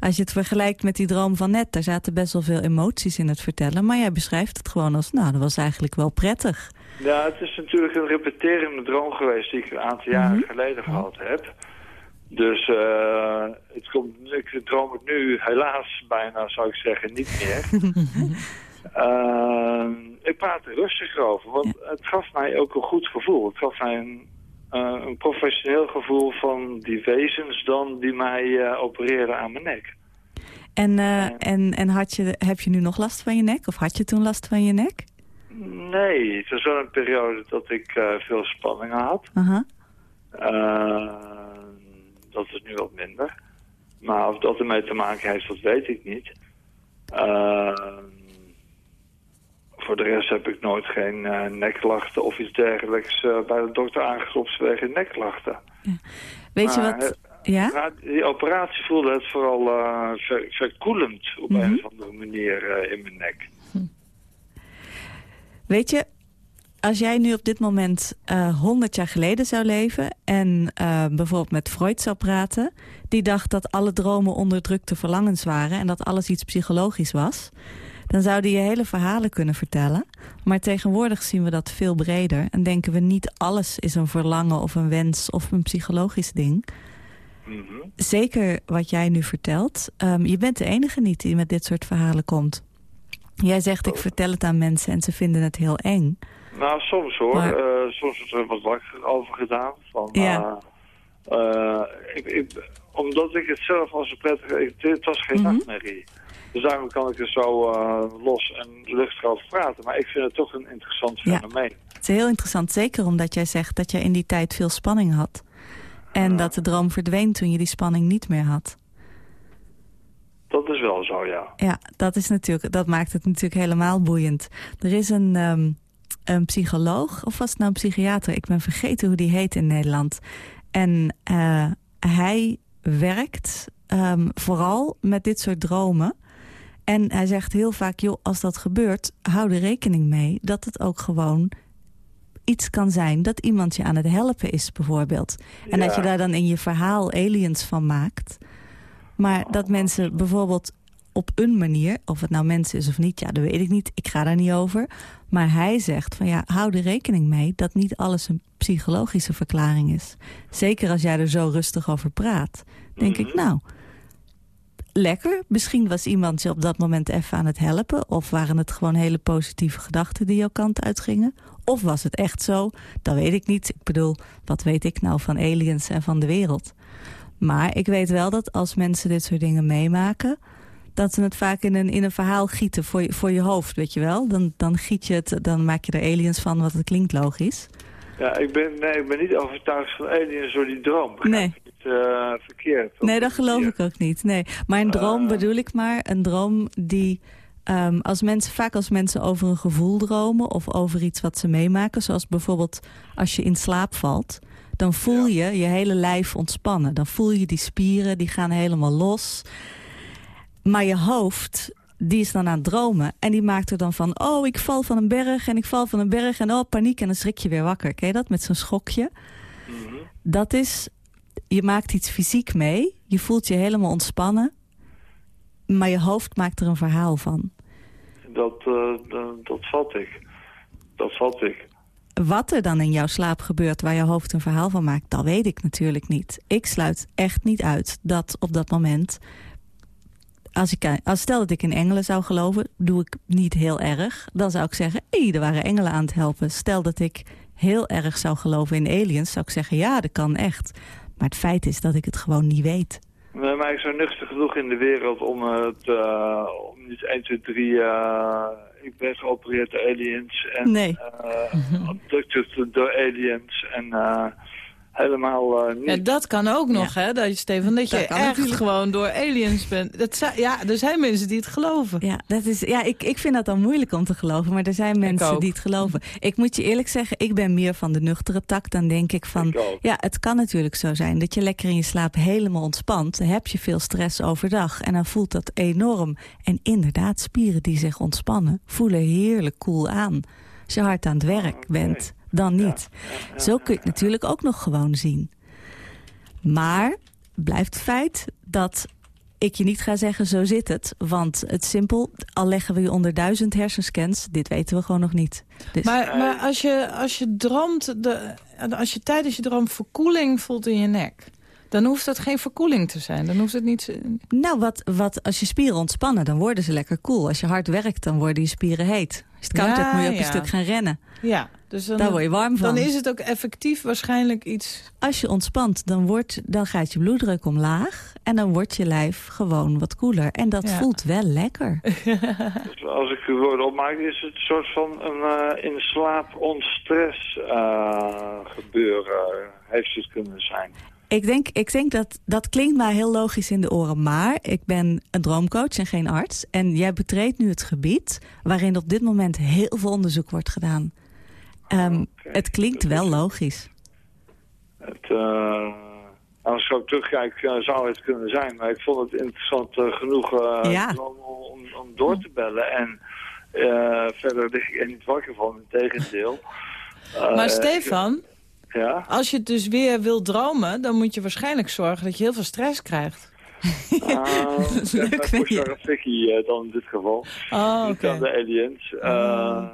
Speaker 6: Als je het vergelijkt met die droom van net, daar zaten best wel veel emoties in het vertellen. Maar jij beschrijft het gewoon als, nou, dat was eigenlijk wel prettig.
Speaker 11: Ja, het is natuurlijk een repeterende droom geweest die ik een aantal jaren
Speaker 6: Mhm.
Speaker 11: geleden gehad heb. Dus eh, het komt, ik droom het nu helaas bijna, zou ik zeggen, niet meer. Eh, ik praat er rustig over, want het gaf mij ook een goed gevoel. Het gaf mij een, eh, een professioneel gevoel van die wezens dan die mij eh, opereren aan mijn nek.
Speaker 6: En, en, en had je, heb je nu nog last van je nek? Of had je toen last van je nek?
Speaker 11: Nee, het was wel een periode dat ik veel spanning had.
Speaker 6: Aha.
Speaker 11: Eh, dat is nu wat minder. Maar of dat ermee te maken heeft, dat weet ik niet. Eh, voor de rest heb ik nooit geen eh, nekklachten of iets dergelijks eh, bij de dokter aangeklopt vanwege nekklachten.
Speaker 6: Weet je wat...
Speaker 11: eh,
Speaker 6: Ja?
Speaker 11: na die operatie voelde het vooral eh, ver- verkoelend op
Speaker 6: Mhm.
Speaker 11: een of andere manier eh, in mijn nek.
Speaker 6: Weet je, als jij nu op dit moment eh 100 jaar geleden zou leven... en eh, bijvoorbeeld met Freud zou praten... die dacht dat alle dromen onderdrukte verlangens waren... en dat alles iets psychologisch was... dan zouden je hele verhalen kunnen vertellen. Maar tegenwoordig zien we dat veel breder... en denken we niet alles is een verlangen of een wens of een psychologisch ding...
Speaker 11: Mhm.
Speaker 6: zeker wat jij nu vertelt. ehm, je bent de enige niet die met dit soort verhalen komt. Jij zegt, ik vertel het aan mensen en ze vinden het heel eng.
Speaker 11: Nou, soms hoor.
Speaker 6: Maar-
Speaker 11: Eh, soms wordt er wat wakker over gedaan. Van,
Speaker 6: Ja.
Speaker 11: eh, eh, ik, ik, omdat ik het zelf als een prettige... ik- Het was geen
Speaker 6: Mhm.
Speaker 11: nachtmerrie. Dus daarom kan ik er zo los en luchtig over praten. Maar ik vind het toch een interessant
Speaker 6: Ja.
Speaker 11: fenomeen.
Speaker 6: Het is heel interessant, zeker omdat jij zegt dat jij in die tijd veel spanning had. En dat de droom verdween toen je die spanning niet meer had.
Speaker 11: Dat is wel zo, ja.
Speaker 6: Ja, dat, is natuurlijk, dat maakt het natuurlijk helemaal boeiend. Er is een, ehm, een psycholoog, of was het nou een psychiater? Ik ben vergeten hoe die heet in Nederland. En eh, hij werkt ehm, vooral met dit soort dromen. En hij zegt heel vaak, joh, als dat gebeurt, hou er rekening mee dat het ook gewoon iets kan zijn dat iemand je aan het helpen is, bijvoorbeeld. En dat je daar dan in je verhaal aliens van maakt. Maar dat mensen bijvoorbeeld op een manier, of het nou mensen is of niet, ja, dat weet ik niet. Ik ga daar niet over. Maar hij zegt van ja, hou er rekening mee dat niet alles een psychologische verklaring is. Zeker als jij er zo rustig over praat. Denk ik, nou, lekker. Misschien was iemand je op dat moment even aan het helpen. Of waren het gewoon hele positieve gedachten die jouw kant uitgingen. Of was het echt zo? Dat weet ik niet. Ik bedoel, wat weet ik nou van aliens en van de wereld? Maar ik weet wel dat als mensen dit soort dingen meemaken... dat ze het vaak in een, in een verhaal gieten voor je, voor je hoofd, weet je wel? Dan, dan giet je het, dan maak je er aliens van, wat het klinkt logisch.
Speaker 11: Ja, ik ben, nee, ik ben niet overtuigd van aliens door die droom.
Speaker 6: Nee.
Speaker 11: niet eh, verkeerd.
Speaker 6: Nee, dat geloof ik ook niet. Nee. Maar een droom bedoel ik maar. Een droom die... ehm, als mensen, vaak als mensen over een gevoel dromen... of over iets wat ze meemaken... zoals bijvoorbeeld als je in slaap valt... dan voel je je hele lijf ontspannen. Dan voel je die spieren, die gaan helemaal los. Maar je hoofd, die is dan aan het dromen. En die maakt er dan van, oh, ik val van een berg en ik val van een berg. En oh, paniek. En dan schrik je weer wakker. Ken je dat? Met zo'n schokje. Dat is, je maakt iets fysiek mee. Je voelt je helemaal ontspannen. Maar je hoofd maakt er een verhaal van.
Speaker 11: Dat, dat, dat vat ik. Dat vat ik.
Speaker 6: Wat er dan in jouw slaap gebeurt waar je hoofd een verhaal van maakt, dat weet ik natuurlijk niet. Ik sluit echt niet uit dat op dat moment... Als ik, als stel dat ik in engelen zou geloven, doe ik niet heel erg. Dan zou ik zeggen, hé, er waren engelen aan het helpen. Stel dat ik heel erg zou geloven in aliens, zou ik zeggen, ja, dat kan echt. Maar het feit is dat ik het gewoon niet weet.
Speaker 11: Nee, maar ik ben nuchter genoeg in de wereld om het, eh, om niet 1, 2, 3, eh, ik ben geopereerd door aliens en
Speaker 6: Nee.
Speaker 11: eh, abducted door aliens en eh, helemaal eh, niet.
Speaker 3: Ja, dat kan ook nog, hè, dat je, Stefan, dat je
Speaker 6: Dat
Speaker 3: echt
Speaker 6: natuurlijk.
Speaker 3: gewoon door aliens bent. Dat ja, er zijn mensen die het geloven.
Speaker 6: Ja, dat is, ja ik, ik vind dat dan moeilijk om te geloven. Maar er zijn mensen die het geloven. Ik moet je eerlijk zeggen, ik ben meer van de nuchtere tak. Dan denk ik van,
Speaker 11: Ik
Speaker 6: ja, het kan natuurlijk zo zijn... dat je lekker in je slaap helemaal ontspant. Dan heb je veel stress overdag. En dan voelt dat enorm. En inderdaad, spieren die zich ontspannen... voelen heerlijk cool aan. Als je hard aan het werk bent, dan niet. Zo kun je het natuurlijk ook nog gewoon zien. Maar blijft het feit dat ik je niet ga zeggen, zo zit het. Want het simpel, al leggen we je onder duizend hersenscans... dit weten we gewoon nog niet. Dus,
Speaker 3: Maar, maar als, je, als je droomt, de, als je tijdens je droom verkoeling voelt in je nek... dan hoeft het geen verkoeling te zijn. Dan hoeft het niet...
Speaker 6: Nou, wat, wat, als je spieren ontspannen, dan worden ze lekker koel. Als je hard werkt, dan worden je spieren heet. Als het koud
Speaker 3: Ja,
Speaker 6: hebt, moet je op een stuk gaan rennen.
Speaker 3: Ja, dus dan,
Speaker 6: Daar word je warm van.
Speaker 3: Dan is het ook effectief waarschijnlijk iets...
Speaker 6: Als je ontspant, dan, wordt, dan gaat je bloeddruk omlaag... en dan wordt je lijf gewoon wat koeler. En dat
Speaker 3: Ja.
Speaker 6: voelt wel lekker.
Speaker 11: Dus als ik uw woorden opmaak, is het een soort van een eh, in slaap onstress eh, gebeuren. Heeft het kunnen zijn.
Speaker 6: Ik denk, ik denk dat dat klinkt mij heel logisch in de oren. Maar ik ben een droomcoach en geen arts. En jij betreedt nu het gebied waarin op dit moment heel veel onderzoek wordt gedaan. Ehm, Het klinkt wel logisch.
Speaker 11: Het, eh, als ik ook terugkijk, zou het kunnen zijn. Maar ik vond het interessant eh, genoeg eh,
Speaker 6: Ja.
Speaker 11: om, om, om door te bellen. En verder lig ik er niet wakker van, in tegendeel.
Speaker 3: Maar Stefan,
Speaker 11: Ja?
Speaker 3: als je het dus weer wil dromen... dan moet je waarschijnlijk zorgen dat je heel veel stress krijgt.
Speaker 11: Uh,
Speaker 6: Leuk, vind je?
Speaker 11: Fikkie eh, dan in dit geval.
Speaker 3: Oh,
Speaker 11: Niet
Speaker 3: oké.
Speaker 11: aan de aliens. Eh,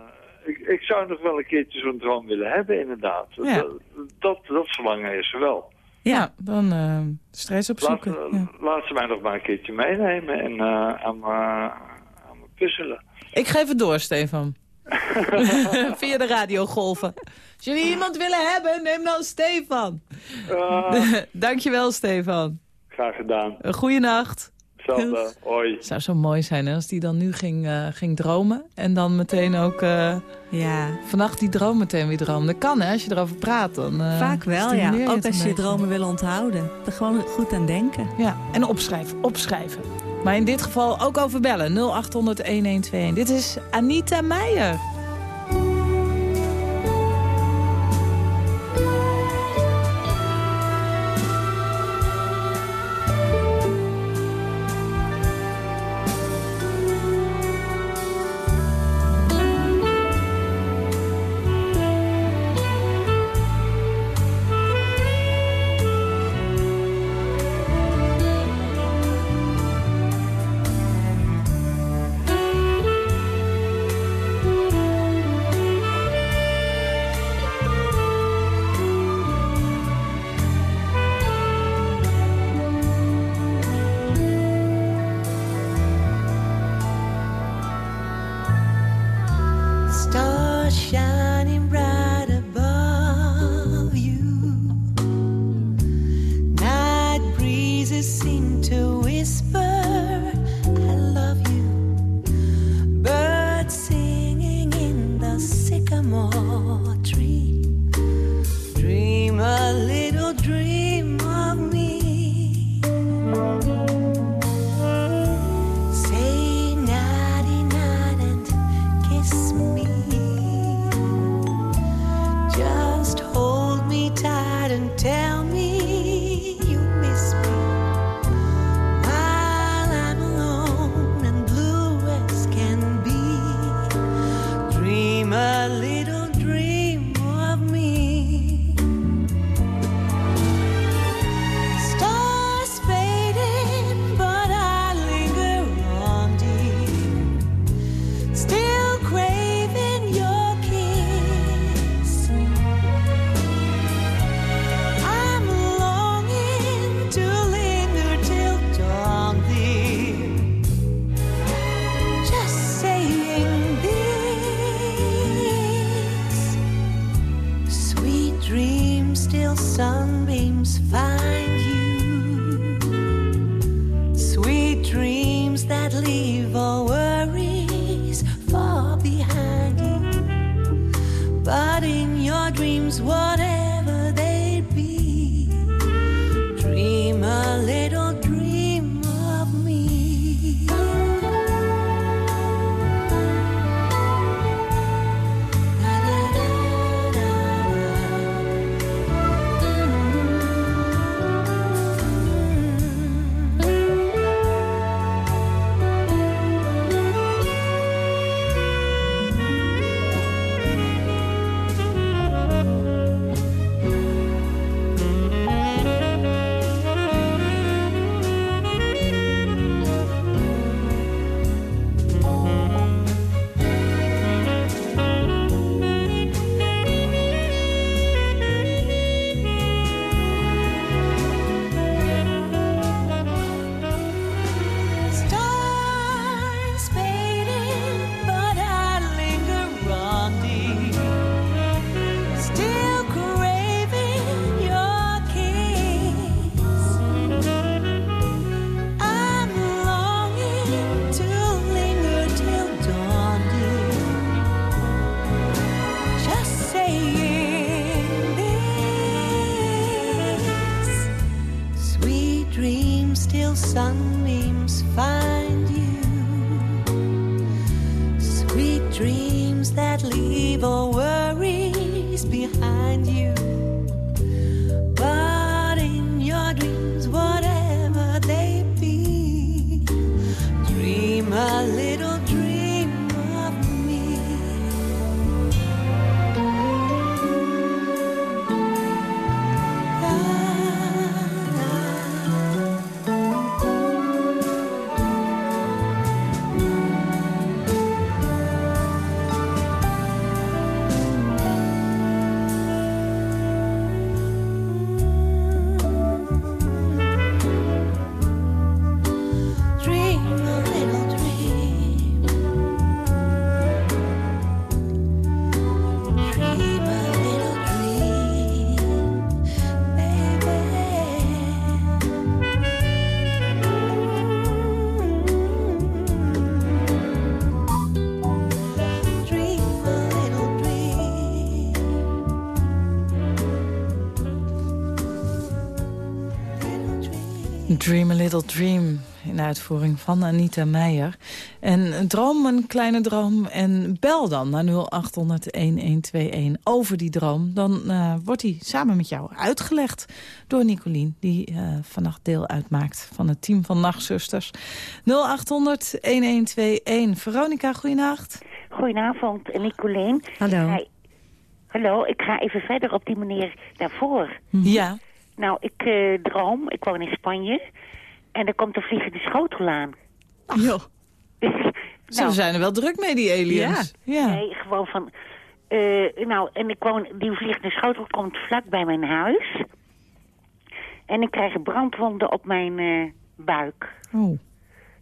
Speaker 11: ik, ik zou nog wel een keertje zo'n droom willen hebben, inderdaad.
Speaker 3: Ja.
Speaker 11: Dat, dat, dat verlangen is er wel.
Speaker 3: Ja, dan eh, stress
Speaker 11: Laat,
Speaker 3: opzoeken.
Speaker 11: eh,
Speaker 3: Ja.
Speaker 11: laat ze mij nog maar een keertje meenemen en eh, aan, me, aan me puzzelen.
Speaker 3: Ik geef het door, Stefan. Via de radiogolven. Als jullie iemand willen hebben, neem dan Stefan.
Speaker 11: Uh,
Speaker 3: Dankjewel, Stefan.
Speaker 11: graag gedaan.
Speaker 3: Een
Speaker 11: Hoi.
Speaker 3: Het zou zo mooi zijn hè, als die dan nu ging, eh, ging dromen. En dan meteen ook eh,
Speaker 6: Ja,
Speaker 3: vannacht die droom meteen weer dromen. Dat kan hè, als je erover praat. Dan, eh,
Speaker 6: vaak wel, ja.
Speaker 3: je
Speaker 6: Ook als je
Speaker 3: beetje.
Speaker 6: dromen wil onthouden. Er gewoon goed aan denken.
Speaker 3: Ja, en opschrijven, opschrijven. Maar in dit geval ook over bellen. 0800-1121. Dit is Anita Meijer.
Speaker 4: Dream a Little Dream, in
Speaker 3: uitvoering van Anita Meijer. En droom een kleine droom en bel dan naar 0800-1121 over die droom. Dan eh, wordt die samen met jou uitgelegd door Nicolien... die eh, vannacht deel uitmaakt van het team van Nachtzusters. 0800-1121. Veronica, goeienacht.
Speaker 12: Goedenavond, Nicolien.
Speaker 6: Hallo.
Speaker 12: Hi. Hallo, ik ga even verder op die manier daarvoor.
Speaker 3: Ja.
Speaker 12: Nou, ik eh, droom, ik woon in Spanje. En er komt een vliegende schotel aan.
Speaker 3: Joh. Ze zijn er wel druk mee, die aliens. Ja.
Speaker 12: Nee, gewoon van... eh, nou, en ik woon, die vliegende schotel komt vlak bij mijn huis. En ik krijg brandwonden op mijn eh, buik.
Speaker 3: Oh.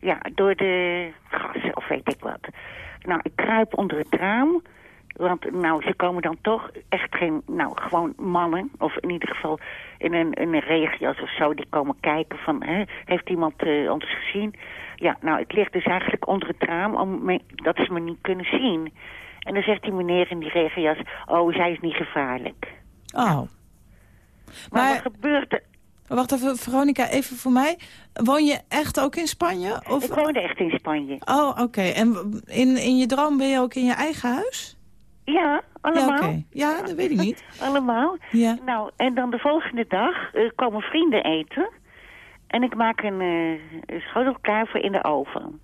Speaker 12: Ja, door de gassen of weet ik wat. Nou, ik kruip onder het raam. Want nou, ze komen dan toch echt geen, nou, gewoon mannen. Of in ieder geval in een, in een regenjas of zo. Die komen kijken van, hè, heeft iemand eh, ons gezien? Ja, nou, ik lig dus eigenlijk onder het raam om me, dat ze me niet kunnen zien. En dan zegt die meneer in die regenjas, oh, zij is niet gevaarlijk.
Speaker 3: Oh.
Speaker 12: Maar, wat gebeurt er?
Speaker 3: Wacht even, Veronica, even voor mij. Woon je echt ook in Spanje? Of...
Speaker 12: Ik woonde echt in Spanje.
Speaker 3: Oh, oké. En in, in je droom ben je ook in je eigen huis?
Speaker 12: Ja, allemaal.
Speaker 3: Ja, ja dat weet ik niet.
Speaker 12: allemaal.
Speaker 3: Ja.
Speaker 12: Nou, en dan de volgende dag eh, komen vrienden eten. En ik maak een uh, schotel klaar voor in de oven.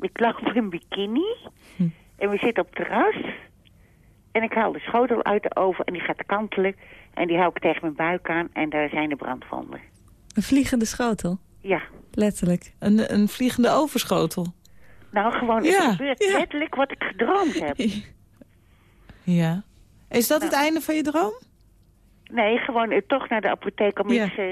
Speaker 12: Ik lag op een bikini.
Speaker 3: Hm.
Speaker 12: En we zitten op het terras. En ik haal de schotel uit de oven en die gaat kantelen. En die hou ik tegen mijn buik aan en daar zijn de brandwonden.
Speaker 6: Een vliegende schotel?
Speaker 12: Ja.
Speaker 6: Letterlijk.
Speaker 3: Een, een vliegende overschotel?
Speaker 12: Nou, gewoon,
Speaker 3: Ja,
Speaker 12: het gebeurt
Speaker 3: ja.
Speaker 12: letterlijk wat ik gedroomd heb.
Speaker 3: Ja. Is dat het einde van je droom?
Speaker 12: Nee, gewoon eh, toch naar de apotheek om
Speaker 3: Ja.
Speaker 12: iets... eh,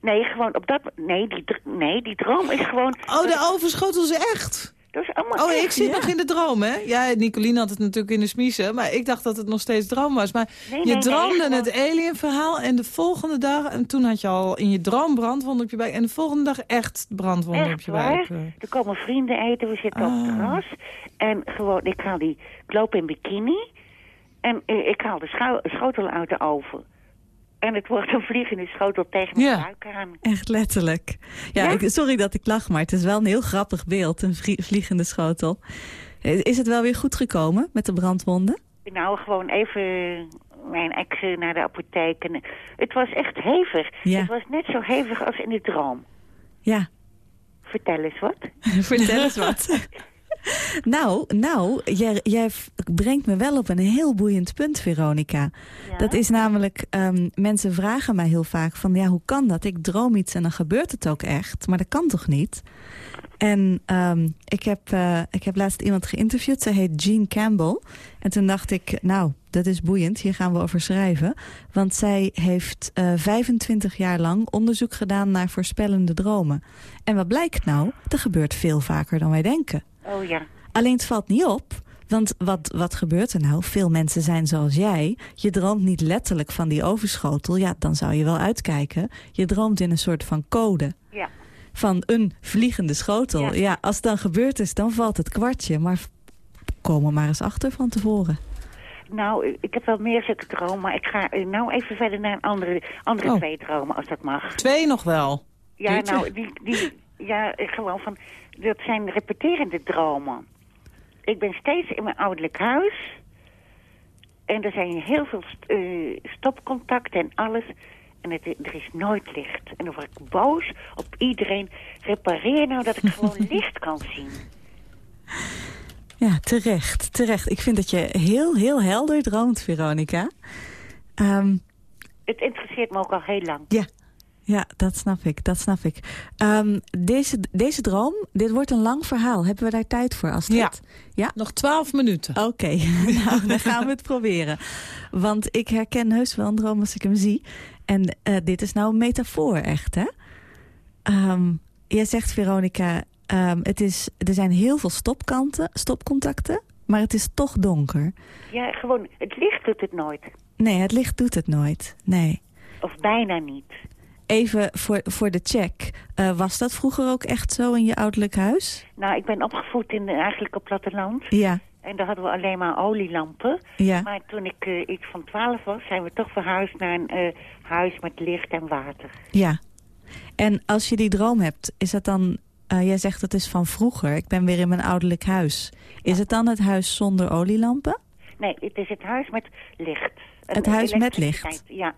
Speaker 12: nee, gewoon op dat... Nee die, nee, die droom is gewoon...
Speaker 3: Oh, de overschotel is echt?
Speaker 12: Dat is allemaal
Speaker 3: Oh,
Speaker 12: echt.
Speaker 3: ik zit
Speaker 12: Ja.
Speaker 3: nog in de droom, hè? Ja, Nicolien had het natuurlijk in de smiezen, maar ik dacht dat het nog steeds droom was. Maar
Speaker 12: Nee,
Speaker 3: je
Speaker 12: nee,
Speaker 3: droomde het alien-verhaal en de volgende dag... en toen had je al in je droom brandwonden op je buik... en de volgende dag echt brandwonden op je
Speaker 12: waar?
Speaker 3: buik.
Speaker 12: Er komen vrienden eten, we zitten op het
Speaker 3: Ah.
Speaker 12: terras. En gewoon, ik haal die, ik loop in bikini. En eh, ik haal de schotel uit de oven. En het wordt een vliegende schotel tegen mijn
Speaker 6: Ja.
Speaker 12: buik aan.
Speaker 6: Echt letterlijk. Ja,
Speaker 12: Ja?
Speaker 6: Ik, sorry dat ik lach, maar het is wel een heel grappig beeld. Een vlie- vliegende schotel. Is het wel weer goed gekomen met de brandwonden?
Speaker 12: Nou, gewoon even mijn ex eh, naar de apotheek. En, eh, het was echt hevig.
Speaker 6: Ja.
Speaker 12: Het was net zo hevig als in de droom.
Speaker 6: Ja,
Speaker 12: Vertel eens wat.
Speaker 6: vertel eens wat. nou, nou jij, jij brengt me wel op een heel boeiend punt, Veronica. Dat is namelijk, ehm, mensen vragen mij heel vaak van... ja, hoe kan dat? Ik droom iets en dan gebeurt het ook echt. Maar dat kan toch niet? En ehm, ik, heb, eh, ik heb laatst iemand geïnterviewd. Ze heet Jean Campbell. En toen dacht ik, nou, dat is boeiend. Hier gaan we over schrijven. Want zij heeft eh 25 jaar lang onderzoek gedaan naar voorspellende dromen. En wat blijkt nou? Dat gebeurt veel vaker dan wij denken.
Speaker 12: Oh ja.
Speaker 6: Alleen het valt niet op. Want wat, wat gebeurt er nou? Veel mensen zijn zoals jij. Je droomt niet letterlijk van die overschotel. Ja, dan zou je wel uitkijken. Je droomt in een soort van code.
Speaker 12: Ja.
Speaker 6: Van een vliegende schotel. Ja. als het dan gebeurd is, dan valt het kwartje. Maar kom er maar eens achter van tevoren.
Speaker 12: Nou, ik heb wel meer zulke dromen, maar ik ga nou even verder naar een andere, andere
Speaker 3: Oh.
Speaker 12: twee dromen, als dat mag.
Speaker 3: Twee nog wel.
Speaker 12: Ja, nou, die, die, ja, gewoon van, dat zijn repeterende dromen. Ik ben steeds in mijn ouderlijk huis. En er zijn heel veel st- eh, stopcontacten en alles. En het, er is nooit licht. En dan word ik boos op iedereen. Repareer nou dat ik gewoon licht kan zien.
Speaker 6: Ja, terecht, terecht. Ik vind dat je heel, heel helder droomt, Veronica. Ehm,
Speaker 12: Het interesseert me ook al heel lang.
Speaker 6: Ja, ja dat snap ik, dat snap ik. Ehm, deze, deze droom, dit wordt een lang verhaal. Hebben we daar tijd voor, Astrid?
Speaker 3: Ja.
Speaker 6: ja?
Speaker 3: Nog twaalf minuten.
Speaker 6: Oké, nou, dan gaan we het proberen. Want ik herken heus wel een droom als ik hem zie. En eh, dit is nou een metafoor, echt, hè? Ehm, jij zegt, Veronica, ehm, het is, er zijn heel veel stopkanten, stopcontacten, maar het is toch donker.
Speaker 12: Ja, gewoon, het licht doet het nooit.
Speaker 6: Nee, het licht doet het nooit. Nee.
Speaker 12: Of bijna niet.
Speaker 6: Even voor, voor de check. Eh, was dat vroeger ook echt zo in je ouderlijk huis?
Speaker 12: Nou, ik ben opgevoed in de eigenlijke platteland.
Speaker 6: Ja.
Speaker 12: En daar hadden we alleen maar olielampen.
Speaker 6: Ja.
Speaker 12: Maar toen ik eh, iets van 12 was, zijn we toch verhuisd naar een eh, huis met licht en water.
Speaker 6: Ja. En als je die droom hebt, is het dan... jij zegt het is van vroeger, ik ben weer in mijn ouderlijk huis. Is het dan het huis zonder olielampen?
Speaker 12: Nee, het is het huis met licht.
Speaker 6: Het huis met
Speaker 12: elektriciteit, Ja.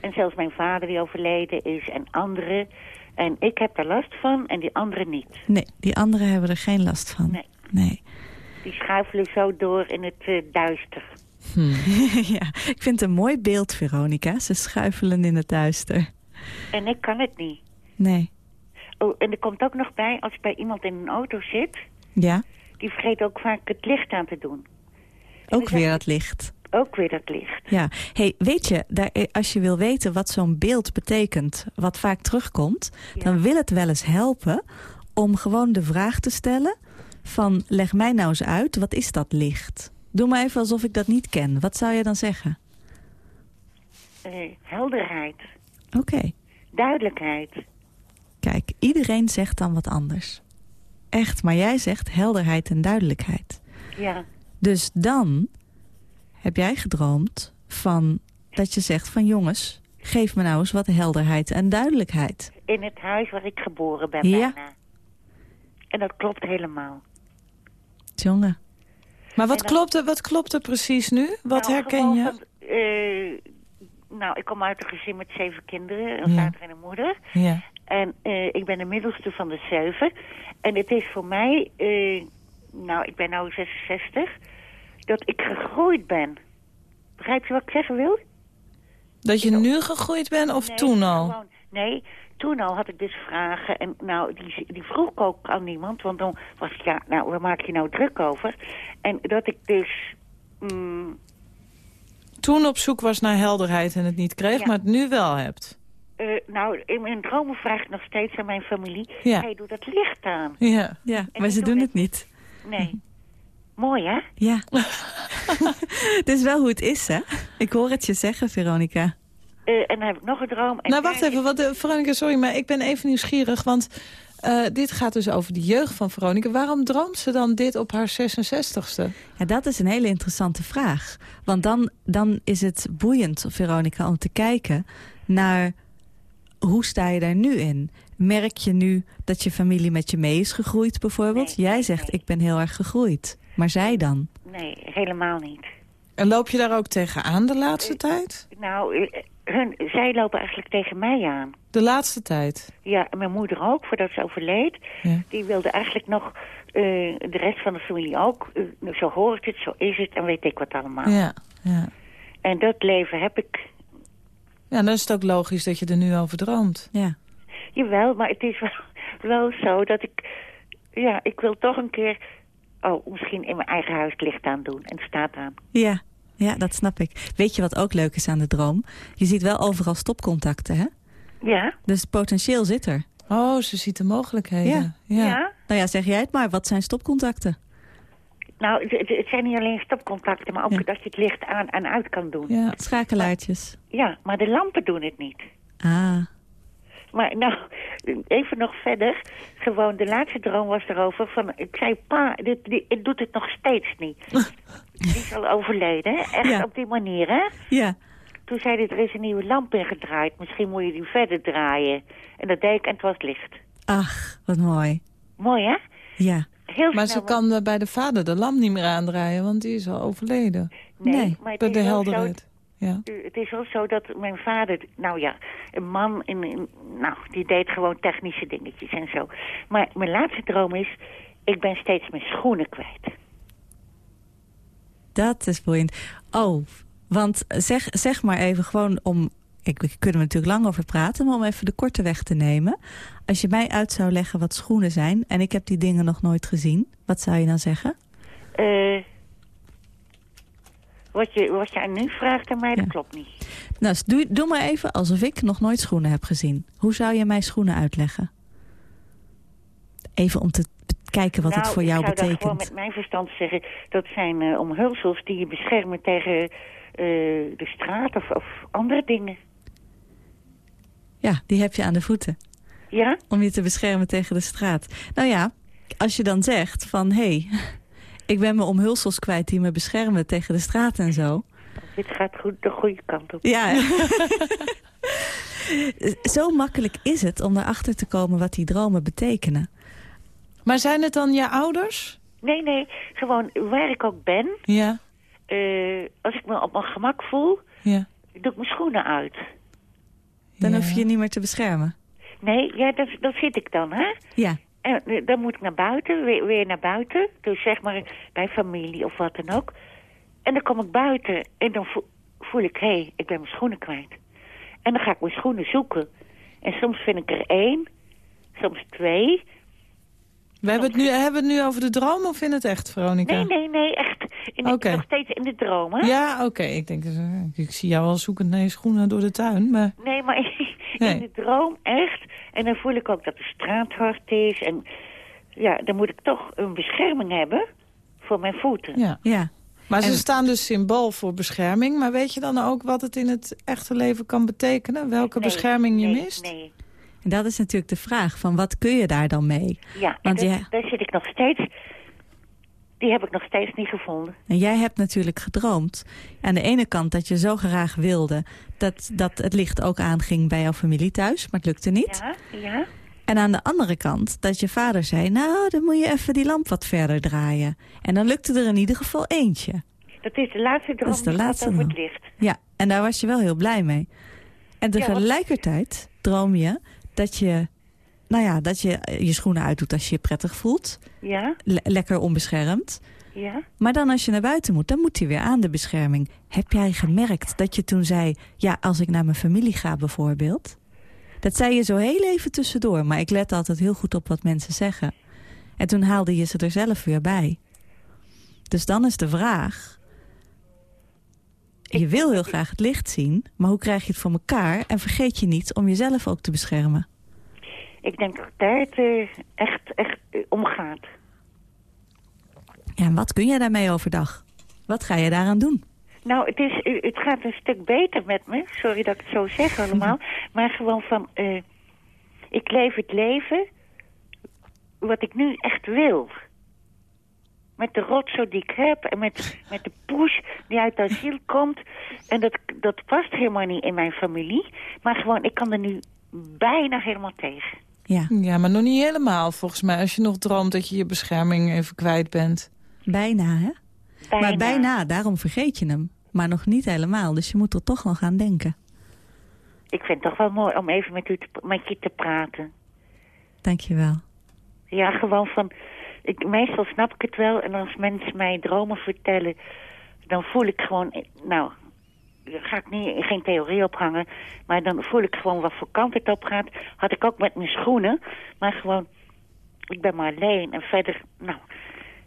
Speaker 12: En zelfs mijn vader die overleden is en anderen. En ik heb er last van en die anderen niet.
Speaker 6: Nee, die anderen hebben er geen last van.
Speaker 12: Nee.
Speaker 6: Nee.
Speaker 12: Die schuifelen zo door in het eh, duister.
Speaker 6: ja, ik vind het een mooi beeld, Veronica. Ze schuifelen in het duister.
Speaker 12: En ik kan het niet.
Speaker 6: Nee.
Speaker 12: Oh, en er komt ook nog bij, als ik bij iemand in een auto zit...
Speaker 6: Ja,
Speaker 12: die vergeet ook vaak het licht aan te doen.
Speaker 6: ook weer dat licht.
Speaker 12: Ook weer dat licht.
Speaker 6: Ja, hey, weet je, daar, eh, als je wil weten wat zo'n beeld betekent, wat vaak terugkomt, dan wil het wel eens helpen om gewoon de vraag te stellen van leg mij nou eens uit, wat is dat licht? Doe maar even alsof ik dat niet ken. Wat zou je dan zeggen?
Speaker 12: Eh, helderheid.
Speaker 6: Oké,
Speaker 12: Duidelijkheid.
Speaker 6: kijk, iedereen zegt dan wat anders. Echt, maar jij zegt helderheid en duidelijkheid.
Speaker 12: Ja.
Speaker 6: Dus dan heb jij gedroomd van dat je zegt van jongens, geef me nou eens wat helderheid en duidelijkheid.
Speaker 12: In het huis waar ik geboren ben
Speaker 6: Ja.
Speaker 12: bijna. En dat klopt helemaal.
Speaker 6: Jongen.
Speaker 3: Maar wat klopt, er, wat klopt er precies nu? Wat
Speaker 12: Nou,
Speaker 3: herken je?
Speaker 12: van, eh, nou, ik kom uit een gezin met zeven kinderen. Een
Speaker 3: Ja.
Speaker 12: vader en een moeder.
Speaker 3: Ja.
Speaker 12: En eh, ik ben de middelste van de zeven. En het is voor mij, eh, nou, ik ben nu 66, dat ik gegroeid ben. Begrijp je wat ik zeggen wil?
Speaker 3: Dat je nu gegroeid bent of
Speaker 12: Nee,
Speaker 3: toen al?
Speaker 12: gewoon- nee, toen al had ik dus vragen. En nou, die, die vroeg ik ook aan niemand. Want dan was ik, ja, nou, waar maak je nou druk over? En dat ik dus... mm,
Speaker 3: Toen op zoek was naar helderheid en het niet kreeg,
Speaker 12: Ja.
Speaker 3: maar het nu wel hebt.
Speaker 12: Eh, nou, in mijn dromen vraag ik nog steeds aan mijn familie...
Speaker 3: Ja.
Speaker 12: hey, doe dat licht aan.
Speaker 3: Ja.
Speaker 6: Ja,
Speaker 12: En
Speaker 6: maar ze doen
Speaker 12: het
Speaker 6: niet.
Speaker 12: Nee. Mooi, hè?
Speaker 6: Ja. Het is wel hoe het is, hè? Ik hoor het je zeggen, Veronica.
Speaker 12: Eh, en dan heb ik nog een droom. En
Speaker 3: Nou, wacht even, wat, eh, Veronica, sorry, maar ik ben even nieuwsgierig. Want eh, dit gaat dus over de jeugd van Veronica. Waarom droomt ze dan dit op haar 66ste?
Speaker 6: Ja, dat is een hele interessante vraag. Want dan, dan is het boeiend, Veronica, om te kijken naar hoe sta je daar nu in? Merk je nu dat je familie met je mee is gegroeid bijvoorbeeld?
Speaker 12: Nee,
Speaker 6: Jij zegt,
Speaker 12: nee.
Speaker 6: ik ben heel erg gegroeid. Maar zij dan?
Speaker 12: Nee, helemaal niet.
Speaker 3: En loop je daar ook tegenaan de laatste tijd?
Speaker 12: Nou, eh, hun, zij lopen eigenlijk tegen mij aan.
Speaker 3: De laatste tijd?
Speaker 12: Ja, en mijn moeder ook, voordat ze overleed.
Speaker 3: Ja.
Speaker 12: Die wilde eigenlijk nog eh, de rest van de familie ook. eh, zo hoort het, zo is het en weet ik wat allemaal.
Speaker 3: Ja, ja.
Speaker 12: En dat leven heb ik.
Speaker 3: Ja, dan is het ook logisch dat je er nu over droomt.
Speaker 6: Ja.
Speaker 12: Jawel, maar het is wel, wel zo dat ik... Ja, ik wil toch een keer... Oh, misschien in mijn eigen huis licht aan doen. En staat aan.
Speaker 6: Ja, ja, dat snap ik. Weet je wat ook leuk is aan de droom? Je ziet wel overal stopcontacten, hè?
Speaker 12: Ja?
Speaker 6: Dus potentieel zit er.
Speaker 3: Oh, ze ziet de mogelijkheden.
Speaker 6: Ja.
Speaker 12: Ja?
Speaker 6: Nou ja, zeg jij het maar. Wat zijn stopcontacten?
Speaker 12: Nou, het, zijn niet alleen stopcontacten, maar ook
Speaker 6: Ja.
Speaker 12: dat je het licht aan en uit kan doen.
Speaker 3: Ja.
Speaker 6: Schakelaartjes.
Speaker 12: Ja, maar de lampen doen het niet.
Speaker 6: Ah,
Speaker 12: Maar nou, even nog verder. Gewoon, de laatste droom was erover van... Ik zei, pa, dit, dit, het doet het nog steeds niet. Die is al overleden, hè? Echt
Speaker 6: Ja.
Speaker 12: op die manier, hè?
Speaker 6: ja.
Speaker 12: Toen zei hij, er is een nieuwe lamp ingedraaid. Misschien moet je die verder draaien. En dat deed ik en het was licht.
Speaker 6: Ach, wat mooi.
Speaker 12: Mooi, hè?
Speaker 6: Ja.
Speaker 12: Heel
Speaker 3: Maar
Speaker 12: snel,
Speaker 3: ze kan eh, bij de vader de lamp niet meer aandraaien, want die is al overleden.
Speaker 12: Nee,
Speaker 6: Nee,
Speaker 12: maar
Speaker 3: Bij de helderheid. Ja.
Speaker 12: Het is wel zo dat mijn vader, nou ja, een man, in, in- nou, die deed gewoon technische dingetjes en zo. Maar mijn laatste droom is, ik ben steeds mijn schoenen kwijt.
Speaker 6: Dat is boeiend. Oh, want zeg, zeg maar even gewoon om... Ik, we kunnen er natuurlijk lang over praten, maar om even de korte weg te nemen. Als je mij uit zou leggen wat schoenen zijn... en ik heb die dingen nog nooit gezien, wat zou je dan zeggen?
Speaker 12: Eh, wat, je, wat je nu vraagt aan mij, dat
Speaker 6: Ja.
Speaker 12: klopt niet.
Speaker 6: Nou, doe, doe maar even alsof ik nog nooit schoenen heb gezien. Hoe zou je mij schoenen uitleggen? Even om te kijken wat
Speaker 12: nou,
Speaker 6: het voor jou
Speaker 12: ik zou gewoon
Speaker 6: betekent.
Speaker 12: met mijn verstand zeggen, dat zijn eh, omhulsels die je beschermen tegen eh, de straat of, of andere dingen.
Speaker 6: Ja, die heb je aan de voeten.
Speaker 12: Ja?
Speaker 6: Om je te beschermen tegen de straat. Nou ja, als je dan zegt van... hé, hey, ik ben mijn omhulsels kwijt die me beschermen tegen de straat en zo.
Speaker 12: Dit gaat goed de goede kant op.
Speaker 6: Ja, zo makkelijk is het om erachter te komen wat die dromen betekenen.
Speaker 3: Maar zijn het dan je ouders?
Speaker 12: Nee, nee, gewoon waar ik ook ben,
Speaker 3: Ja,
Speaker 12: eh, als ik me op mijn gemak voel,
Speaker 3: ja.
Speaker 12: doe ik mijn schoenen uit.
Speaker 6: Dan
Speaker 3: ja.
Speaker 6: hoef je je niet meer te beschermen.
Speaker 12: Nee, ja, dat, dat zit ik dan, hè?
Speaker 6: Ja,
Speaker 12: En eh, dan moet ik naar buiten, weer, naar buiten. Dus zeg maar bij familie of wat dan ook. En dan kom ik buiten en dan voel, voel ik, hé, hey, ik ben mijn schoenen kwijt. En dan ga ik mijn schoenen zoeken. En soms vind ik er één, soms twee.
Speaker 3: We hebben het, nu, hebben we het nu over de droom of in het echt, Veronica?
Speaker 12: Nee, nee, nee, echt. In,
Speaker 3: Oké.
Speaker 12: Nog steeds in de droom, hè?
Speaker 3: Ja, oké. Ik denk, ik zie jou al zoekend naar je schoenen door de tuin, maar...
Speaker 12: Nee, maar
Speaker 3: Nee.
Speaker 12: in de droom echt. En dan voel ik ook dat de straat hard is. En ja, dan moet ik toch een bescherming hebben voor mijn voeten.
Speaker 3: Ja.
Speaker 6: ja.
Speaker 3: Maar ze
Speaker 6: En-
Speaker 3: staan dus symbool voor bescherming. Maar weet je dan ook wat het in het echte leven kan betekenen? Welke
Speaker 12: Nee,
Speaker 3: bescherming je
Speaker 12: nee,
Speaker 3: mist?
Speaker 12: Nee,
Speaker 6: En dat is natuurlijk de vraag van wat kun je daar dan mee?
Speaker 12: ja. En
Speaker 6: Want
Speaker 12: dat-
Speaker 6: ja-
Speaker 12: daar zit ik nog steeds... Die heb ik nog steeds niet gevonden.
Speaker 6: En jij hebt natuurlijk gedroomd. Aan de ene kant dat je zo graag wilde dat, dat het licht ook aanging bij jouw familie thuis, maar het lukte niet.
Speaker 12: Ja, ja.
Speaker 6: En aan de andere kant dat je vader zei, nou dan moet je even die lamp wat verder draaien. En dan lukte er in ieder geval eentje.
Speaker 12: Dat is de laatste droom
Speaker 6: Dat is de laatste
Speaker 12: over het licht.
Speaker 6: Ja, en daar was je wel heel blij mee. En tegelijkertijd droom je dat je, nou ja, dat je je schoenen uitdoet als je je prettig voelt.
Speaker 12: Ja,
Speaker 6: Le- lekker onbeschermd.
Speaker 12: ja.
Speaker 6: Maar dan als je naar buiten moet, dan moet hij weer aan de bescherming. Heb jij gemerkt dat je toen zei... ja, als ik naar mijn familie ga bijvoorbeeld... dat zei je zo heel even tussendoor... maar ik let altijd heel goed op wat mensen zeggen. En toen haalde je ze er zelf weer bij. Dus dan is de vraag... je wil heel graag het licht zien, maar hoe krijg je het voor elkaar? En vergeet je niet om jezelf ook te beschermen.
Speaker 12: Ik denk dat daar het eh, echt, echt eh, om gaat.
Speaker 6: Ja, en wat kun je daarmee overdag? Wat ga je daaraan doen?
Speaker 12: Nou, het, is, eh, het gaat een stuk beter met me. Sorry dat ik het zo zeg allemaal. maar gewoon van... ik leef het leven wat ik nu echt wil. Met de rotzooi die ik heb en met, met de push die uit de asiel komt. En dat, dat past helemaal niet in mijn familie. Maar gewoon, ik kan er nu bijna helemaal tegen.
Speaker 6: Ja.
Speaker 3: ja, maar nog niet helemaal volgens mij. Als je nog droomt dat je je bescherming even kwijt bent.
Speaker 6: Bijna, hè? Maar bijna, daarom vergeet je hem. Maar nog niet helemaal, dus je moet er toch nog aan denken.
Speaker 12: Ik vind het toch wel mooi om even met, u te, met je te praten.
Speaker 6: Dankjewel.
Speaker 12: Ja, gewoon van... Ik, meestal snap ik het wel. En als mensen mij dromen vertellen... dan voel ik gewoon... Nou, daar ga ik niet, geen theorie ophangen. Maar dan voel ik gewoon wat voor kant het op gaat. Had ik ook met mijn schoenen. Maar gewoon... Ik ben maar alleen. En verder... Nou,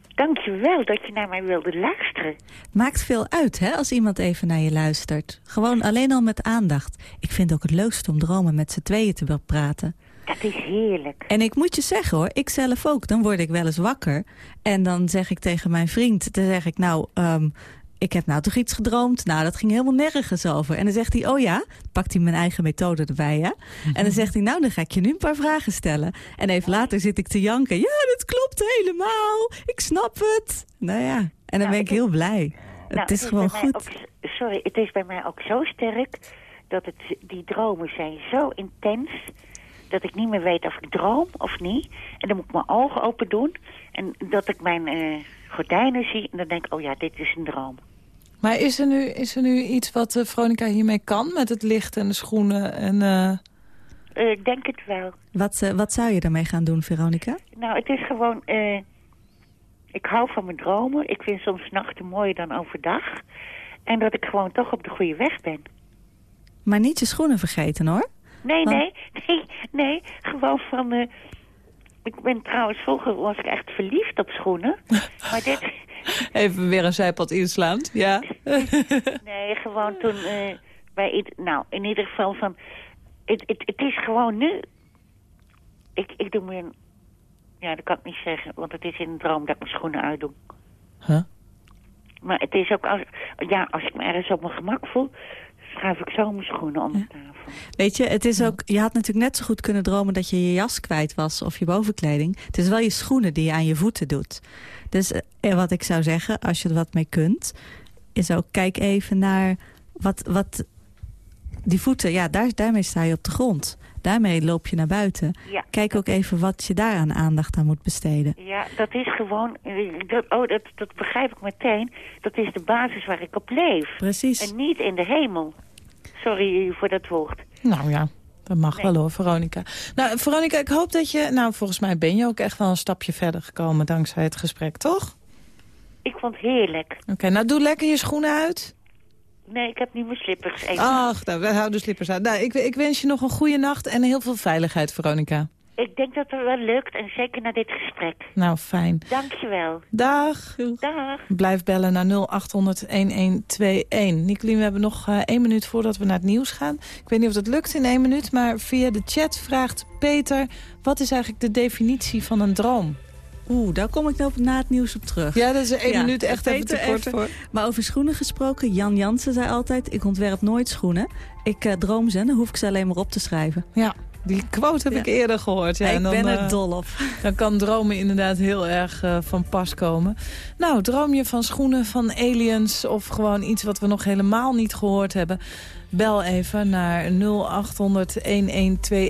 Speaker 12: dankjewel dat je naar mij wilde luisteren.
Speaker 6: Maakt veel uit, hè, als iemand even naar je luistert. Gewoon alleen al met aandacht. Ik vind ook het leukste om dromen met z'n tweeën te praten.
Speaker 12: Dat is heerlijk.
Speaker 6: En ik moet je zeggen hoor, ik zelf ook. Dan word ik wel eens wakker. En dan zeg ik tegen mijn vriend, dan zeg ik nou... ehm, ik heb nou toch iets gedroomd? Nou, dat ging helemaal nergens over. En dan zegt hij, oh ja? Pakt hij mijn eigen methode erbij, hè? En dan zegt hij, nou, dan ga ik je nu een paar vragen stellen. En even later zit ik te janken. Ja, dat klopt helemaal. Ik snap het. Nou ja, en dan ben ik heel blij.
Speaker 12: Nou,
Speaker 6: het is
Speaker 12: bij
Speaker 6: gewoon goed.
Speaker 12: ook- sorry, het is bij mij ook zo sterk dat het, die dromen zijn zo intens dat ik niet meer weet of ik droom of niet. En dan moet ik mijn ogen open doen en dat ik mijn eh, gordijnen zie en dan denk ik, oh ja, dit is een droom.
Speaker 3: Maar is er nu, is er nu iets wat eh, Veronica hiermee kan? Met het licht en de schoenen en... eh,
Speaker 12: Eh, ik denk het wel.
Speaker 6: Wat, eh, wat zou je daarmee gaan doen, Veronica?
Speaker 12: Nou, het is gewoon, eh, ik hou van mijn dromen. Ik vind soms nachten mooier dan overdag. En dat ik gewoon toch op de goede weg ben.
Speaker 6: Maar niet je schoenen vergeten, hoor.
Speaker 12: Nee, nee, nee, nee. Gewoon van... eh, ik ben trouwens, vroeger was ik echt verliefd op schoenen. maar dit...
Speaker 3: Even weer een zijpad inslaand, ja.
Speaker 12: Nee, gewoon toen... eh, bij, nou, in ieder geval van... Het, het, het is gewoon nu... Ik, ik doe me een... Ja, dat kan ik niet zeggen, want het is in een droom dat ik mijn schoenen uitdoe.
Speaker 3: Huh?
Speaker 12: Maar het is ook als... Ja, als ik me ergens op mijn gemak voel... schuif ik zo mijn schoenen onder tafel.
Speaker 6: Weet je, het is ook, je had natuurlijk net zo goed kunnen dromen dat je je jas kwijt was of je bovenkleding. Het is wel je schoenen die je aan je voeten doet. Dus eh, wat ik zou zeggen, als je er wat mee kunt, is ook kijk even naar wat, wat die voeten, ja, daar, daarmee sta je op de grond. Daarmee loop je naar buiten.
Speaker 12: Ja.
Speaker 6: Kijk ook even wat je daar aan aandacht aan moet besteden.
Speaker 12: Ja, dat is gewoon... Dat, oh, dat, dat begrijp ik meteen. Dat is de basis waar ik op leef.
Speaker 6: Precies.
Speaker 12: En niet in de hemel. Sorry voor dat woord.
Speaker 3: Nou ja, dat mag wel hoor, Veronica. Nou, Veronica, ik hoop dat je... Nou, volgens mij ben je ook echt wel een stapje verder gekomen dankzij het gesprek, toch?
Speaker 12: Ik vond het heerlijk.
Speaker 3: Oké, nou doe lekker je schoenen uit.
Speaker 12: Nee, ik heb niet mijn slippers. Even.
Speaker 3: Ach, nou, wij houden slippers uit. Nou, ik, ik wens je nog een goede nacht en heel veel veiligheid, Veronica.
Speaker 12: Ik denk dat het wel lukt. En zeker na dit gesprek.
Speaker 3: Nou, fijn.
Speaker 12: Dankjewel.
Speaker 3: Dag.
Speaker 12: Dag.
Speaker 3: Blijf bellen naar 0800-1121. Nicolien, we hebben nog eh, één minuut voordat we naar het nieuws gaan. Ik weet niet of dat lukt in één minuut, maar via de chat vraagt Peter... wat is eigenlijk de definitie van een droom?
Speaker 6: Oeh, daar kom ik nou na het nieuws op terug.
Speaker 3: Ja, dat is één
Speaker 6: Ja,
Speaker 3: minuut echt even te kort
Speaker 6: even.
Speaker 3: voor.
Speaker 6: Maar over schoenen gesproken, Jan Jansen zei altijd... ik ontwerp nooit schoenen. Ik eh, droom ze en dan hoef ik ze alleen maar op te schrijven.
Speaker 3: Ja, die quote heb
Speaker 6: Ja.
Speaker 3: ik eerder gehoord. Ja,
Speaker 6: ik
Speaker 3: en dan,
Speaker 6: ben er
Speaker 3: eh,
Speaker 6: dol op.
Speaker 3: Dan kan dromen inderdaad heel erg eh, van pas komen. Nou, droom je van schoenen van aliens of gewoon iets wat we nog helemaal niet gehoord hebben? Bel even naar 0800-1121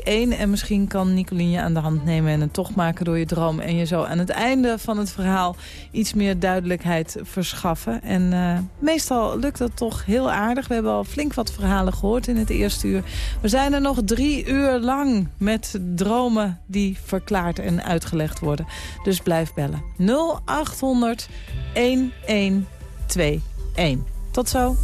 Speaker 3: en misschien kan Nicolien je aan de hand nemen en het toch maken door je droom. En je zo aan het einde van het verhaal iets meer duidelijkheid verschaffen. En eh, meestal lukt dat toch heel aardig. We hebben al flink wat verhalen gehoord in het eerste uur. We zijn er nog drie uur lang met dromen die verklaard en uitgelegd worden. Dus blijf bellen. 0800 1121. Tot zo.